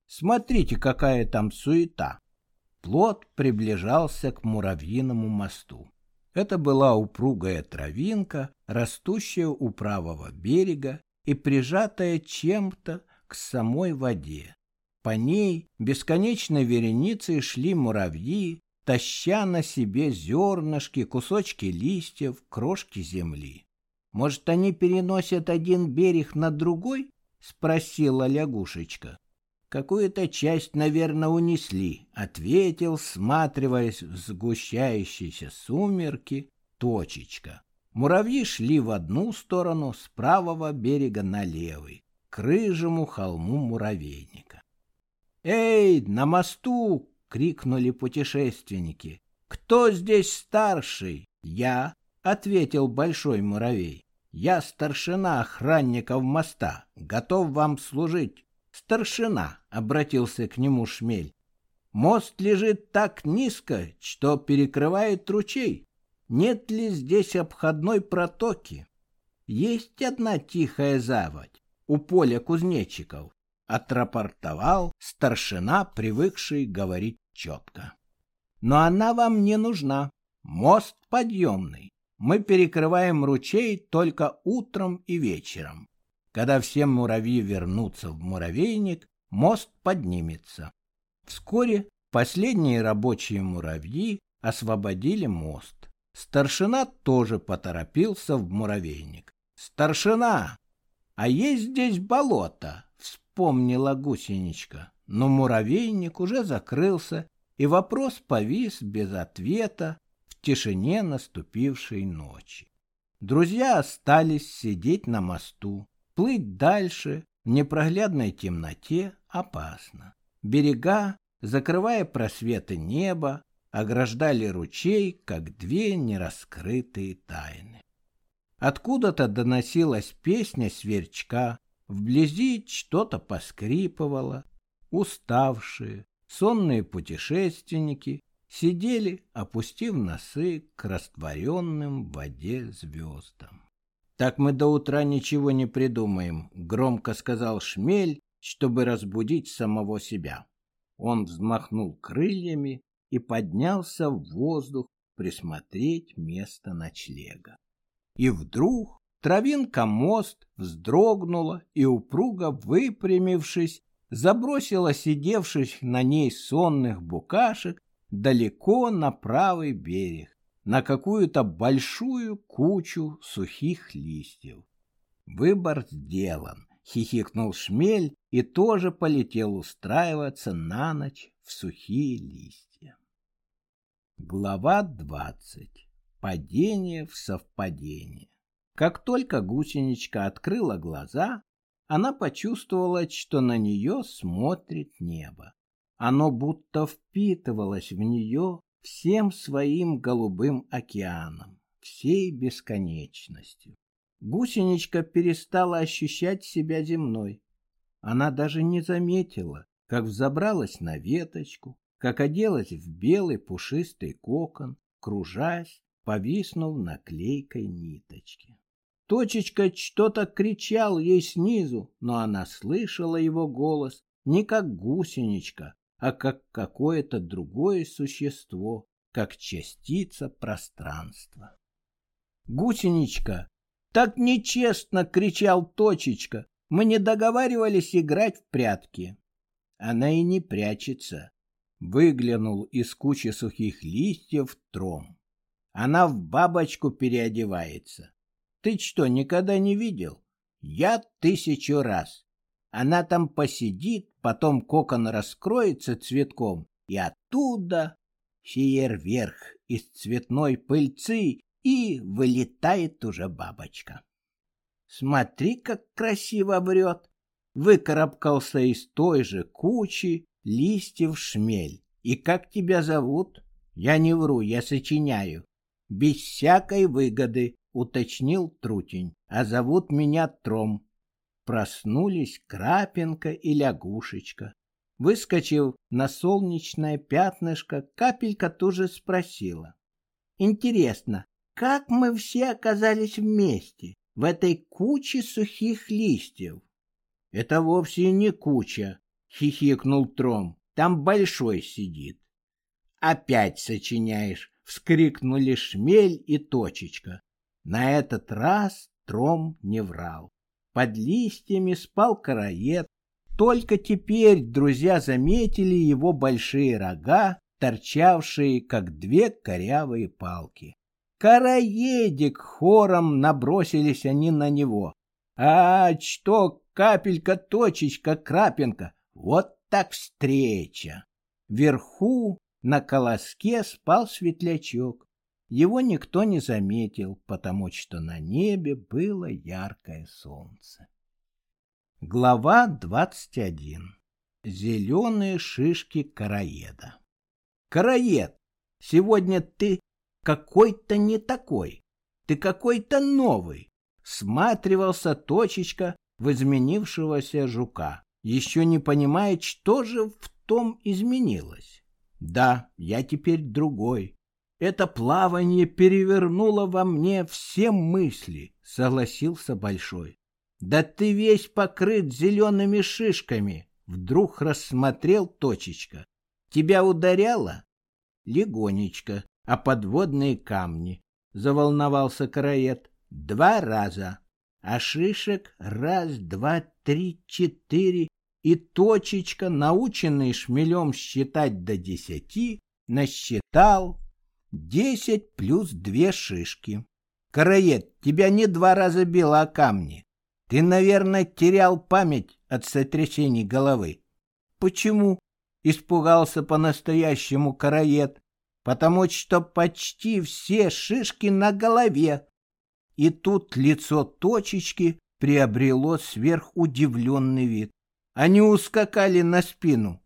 Смотрите, какая там суета. Плот приближался к муравьиному мосту. Это была упругая травинка, растущая у правого берега и прижатая чем-то к самой воде. По ней бесконечной вереницей шли муравьи, таща на себе зернышки, кусочки листьев, крошки земли. Может, они переносят один берег на другой? — спросила лягушечка. «Какую-то часть, наверное, унесли», — ответил, сматриваясь в сгущающиеся сумерки, точечка. Муравьи шли в одну сторону, с правого берега на левый, к рыжему холму муравейника. «Эй, на мосту!» — крикнули путешественники. «Кто здесь старший?» «Я», — ответил большой муравей. «Я старшина охранников моста, готов вам служить». «Старшина», — обратился к нему шмель. «Мост лежит так низко, что перекрывает ручей. Нет ли здесь обходной протоки?» «Есть одна тихая заводь у поля кузнечиков», — отрапортовал старшина, привыкший говорить четко. «Но она вам не нужна. Мост подъемный. Мы перекрываем ручей только утром и вечером. Когда все муравьи вернутся в муравейник, мост поднимется. Вскоре последние рабочие муравьи освободили мост. Старшина тоже поторопился в муравейник. «Старшина! А есть здесь болото?» — вспомнила гусеничка. Но муравейник уже закрылся, и вопрос повис без ответа в тишине наступившей ночи. Друзья остались сидеть на мосту. Плыть дальше в непроглядной темноте опасно. Берега, закрывая просветы неба, ограждали ручей, как две нераскрытые тайны. Откуда-то доносилась песня сверчка, вблизи что-то поскрипывало. Уставшие, сонные путешественники сидели, опустив носы к растворенным в воде звездам. «Так мы до утра ничего не придумаем», — громко сказал Шмель, чтобы разбудить самого себя. Он взмахнул крыльями и поднялся в воздух присмотреть место ночлега. И вдруг травинка мост вздрогнула и, упруго выпрямившись, забросила сидевших на ней сонных букашек далеко на правый берег на какую-то большую кучу сухих листьев. Выбор сделан, хихикнул шмель и тоже полетел устраиваться на ночь в сухие листья. Глава двадцать. Падение в совпадение. Как только гусеничка открыла глаза, она почувствовала, что на нее смотрит небо. Оно будто впитывалось в нее всем своим голубым океаном, всей бесконечностью. Гусеничка перестала ощущать себя земной. Она даже не заметила, как взобралась на веточку, как оделась в белый пушистый кокон, кружась, повиснув на клейкой ниточке. Точечка что-то кричал ей снизу, но она слышала его голос не как гусеничка, а как какое-то другое существо, как частица пространства. «Гусеничка, так нечестно!» — кричал Точечка. «Мы не договаривались играть в прятки». Она и не прячется. Выглянул из кучи сухих листьев тром. Она в бабочку переодевается. Ты что, никогда не видел? Я тысячу раз. Она там посидит, потом кокон раскроется цветком, и оттуда фейерверк из цветной пыльцы, и вылетает уже бабочка. Смотри, как красиво врет. Выкарабкался из той же кучи листьев шмель. И как тебя зовут? Я не вру, я сочиняю. Без всякой выгоды, уточнил Трутень. А зовут меня Тром. Проснулись Крапинка и Лягушечка. Выскочив на солнечное пятнышко, капелька тоже спросила. «Интересно, как мы все оказались вместе, в этой куче сухих листьев?» «Это вовсе не куча», — хихикнул Тром. «Там большой сидит». «Опять сочиняешь!» — вскрикнули Шмель и Точечка. На этот раз Тром не врал. Под листьями спал караед. Только теперь друзья заметили его большие рога, торчавшие, как две корявые палки. «Караедик!» — хором набросились они на него. «А что, капелька, точечка, крапинка? Вот так встреча!» Вверху на колоске спал светлячок. Его никто не заметил, потому что на небе было яркое солнце. Глава 21. Зеленые шишки караеда. Караед, сегодня ты какой-то не такой. Ты какой-то новый. Сматривался точечка в изменившегося жука, еще не понимая, что же в том изменилось. Да, я теперь другой. Это плавание перевернуло во мне все мысли, согласился Большой. Да ты весь покрыт зелеными шишками, вдруг рассмотрел точечка. Тебя ударяло? Легонечко, а подводные камни. Заволновался караед. Два раза. А шишек раз, два, три, четыре. И точечка, наученный шмелем считать до десяти, насчитал Десять плюс две шишки. Караед, тебя не два раза било о камни. Ты, наверное, терял память от сотрясений головы. Почему? Испугался по-настоящему караед. Потому что почти все шишки на голове. И тут лицо точечки приобрело сверхудивленный вид. Они ускакали на спину.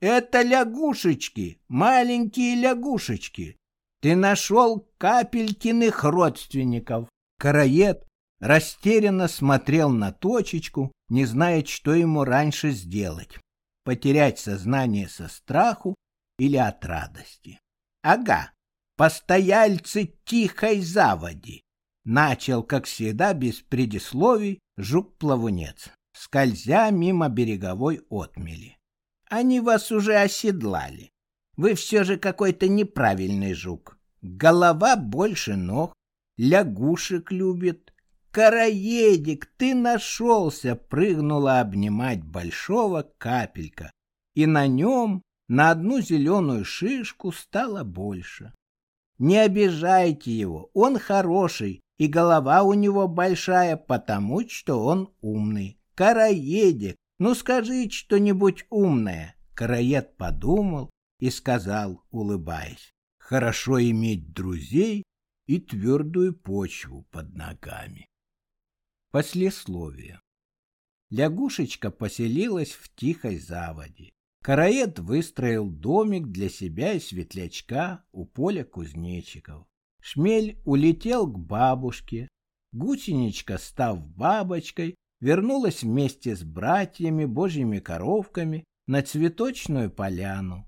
Это лягушечки, маленькие лягушечки. Ты нашел капелькиных родственников. Караед растерянно смотрел на точечку, не зная, что ему раньше сделать. Потерять сознание со страху или от радости. Ага, постояльцы тихой заводи. Начал, как всегда, без предисловий жук-плавунец, скользя мимо береговой отмели. Они вас уже оседлали. Вы все же какой-то неправильный жук. Голова больше ног, лягушек любит. Караедик, ты нашелся, прыгнула обнимать большого капелька. И на нем на одну зеленую шишку стало больше. Не обижайте его, он хороший, и голова у него большая, потому что он умный. Караедик, ну скажи что-нибудь умное. Караед подумал, и сказал, улыбаясь, «Хорошо иметь друзей и твердую почву под ногами». Послесловие. Лягушечка поселилась в тихой заводе. Караед выстроил домик для себя и светлячка у поля кузнечиков. Шмель улетел к бабушке. Гусеничка, став бабочкой, вернулась вместе с братьями, божьими коровками на цветочную поляну.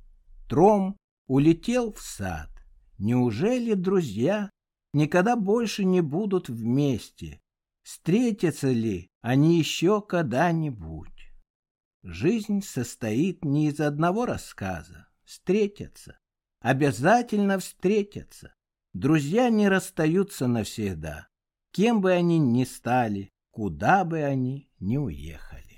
Тром улетел в сад. Неужели друзья никогда больше не будут вместе? Встретятся ли они еще когда-нибудь? Жизнь состоит не из одного рассказа. Встретятся. Обязательно встретятся. Друзья не расстаются навсегда. Кем бы они ни стали, куда бы они ни уехали.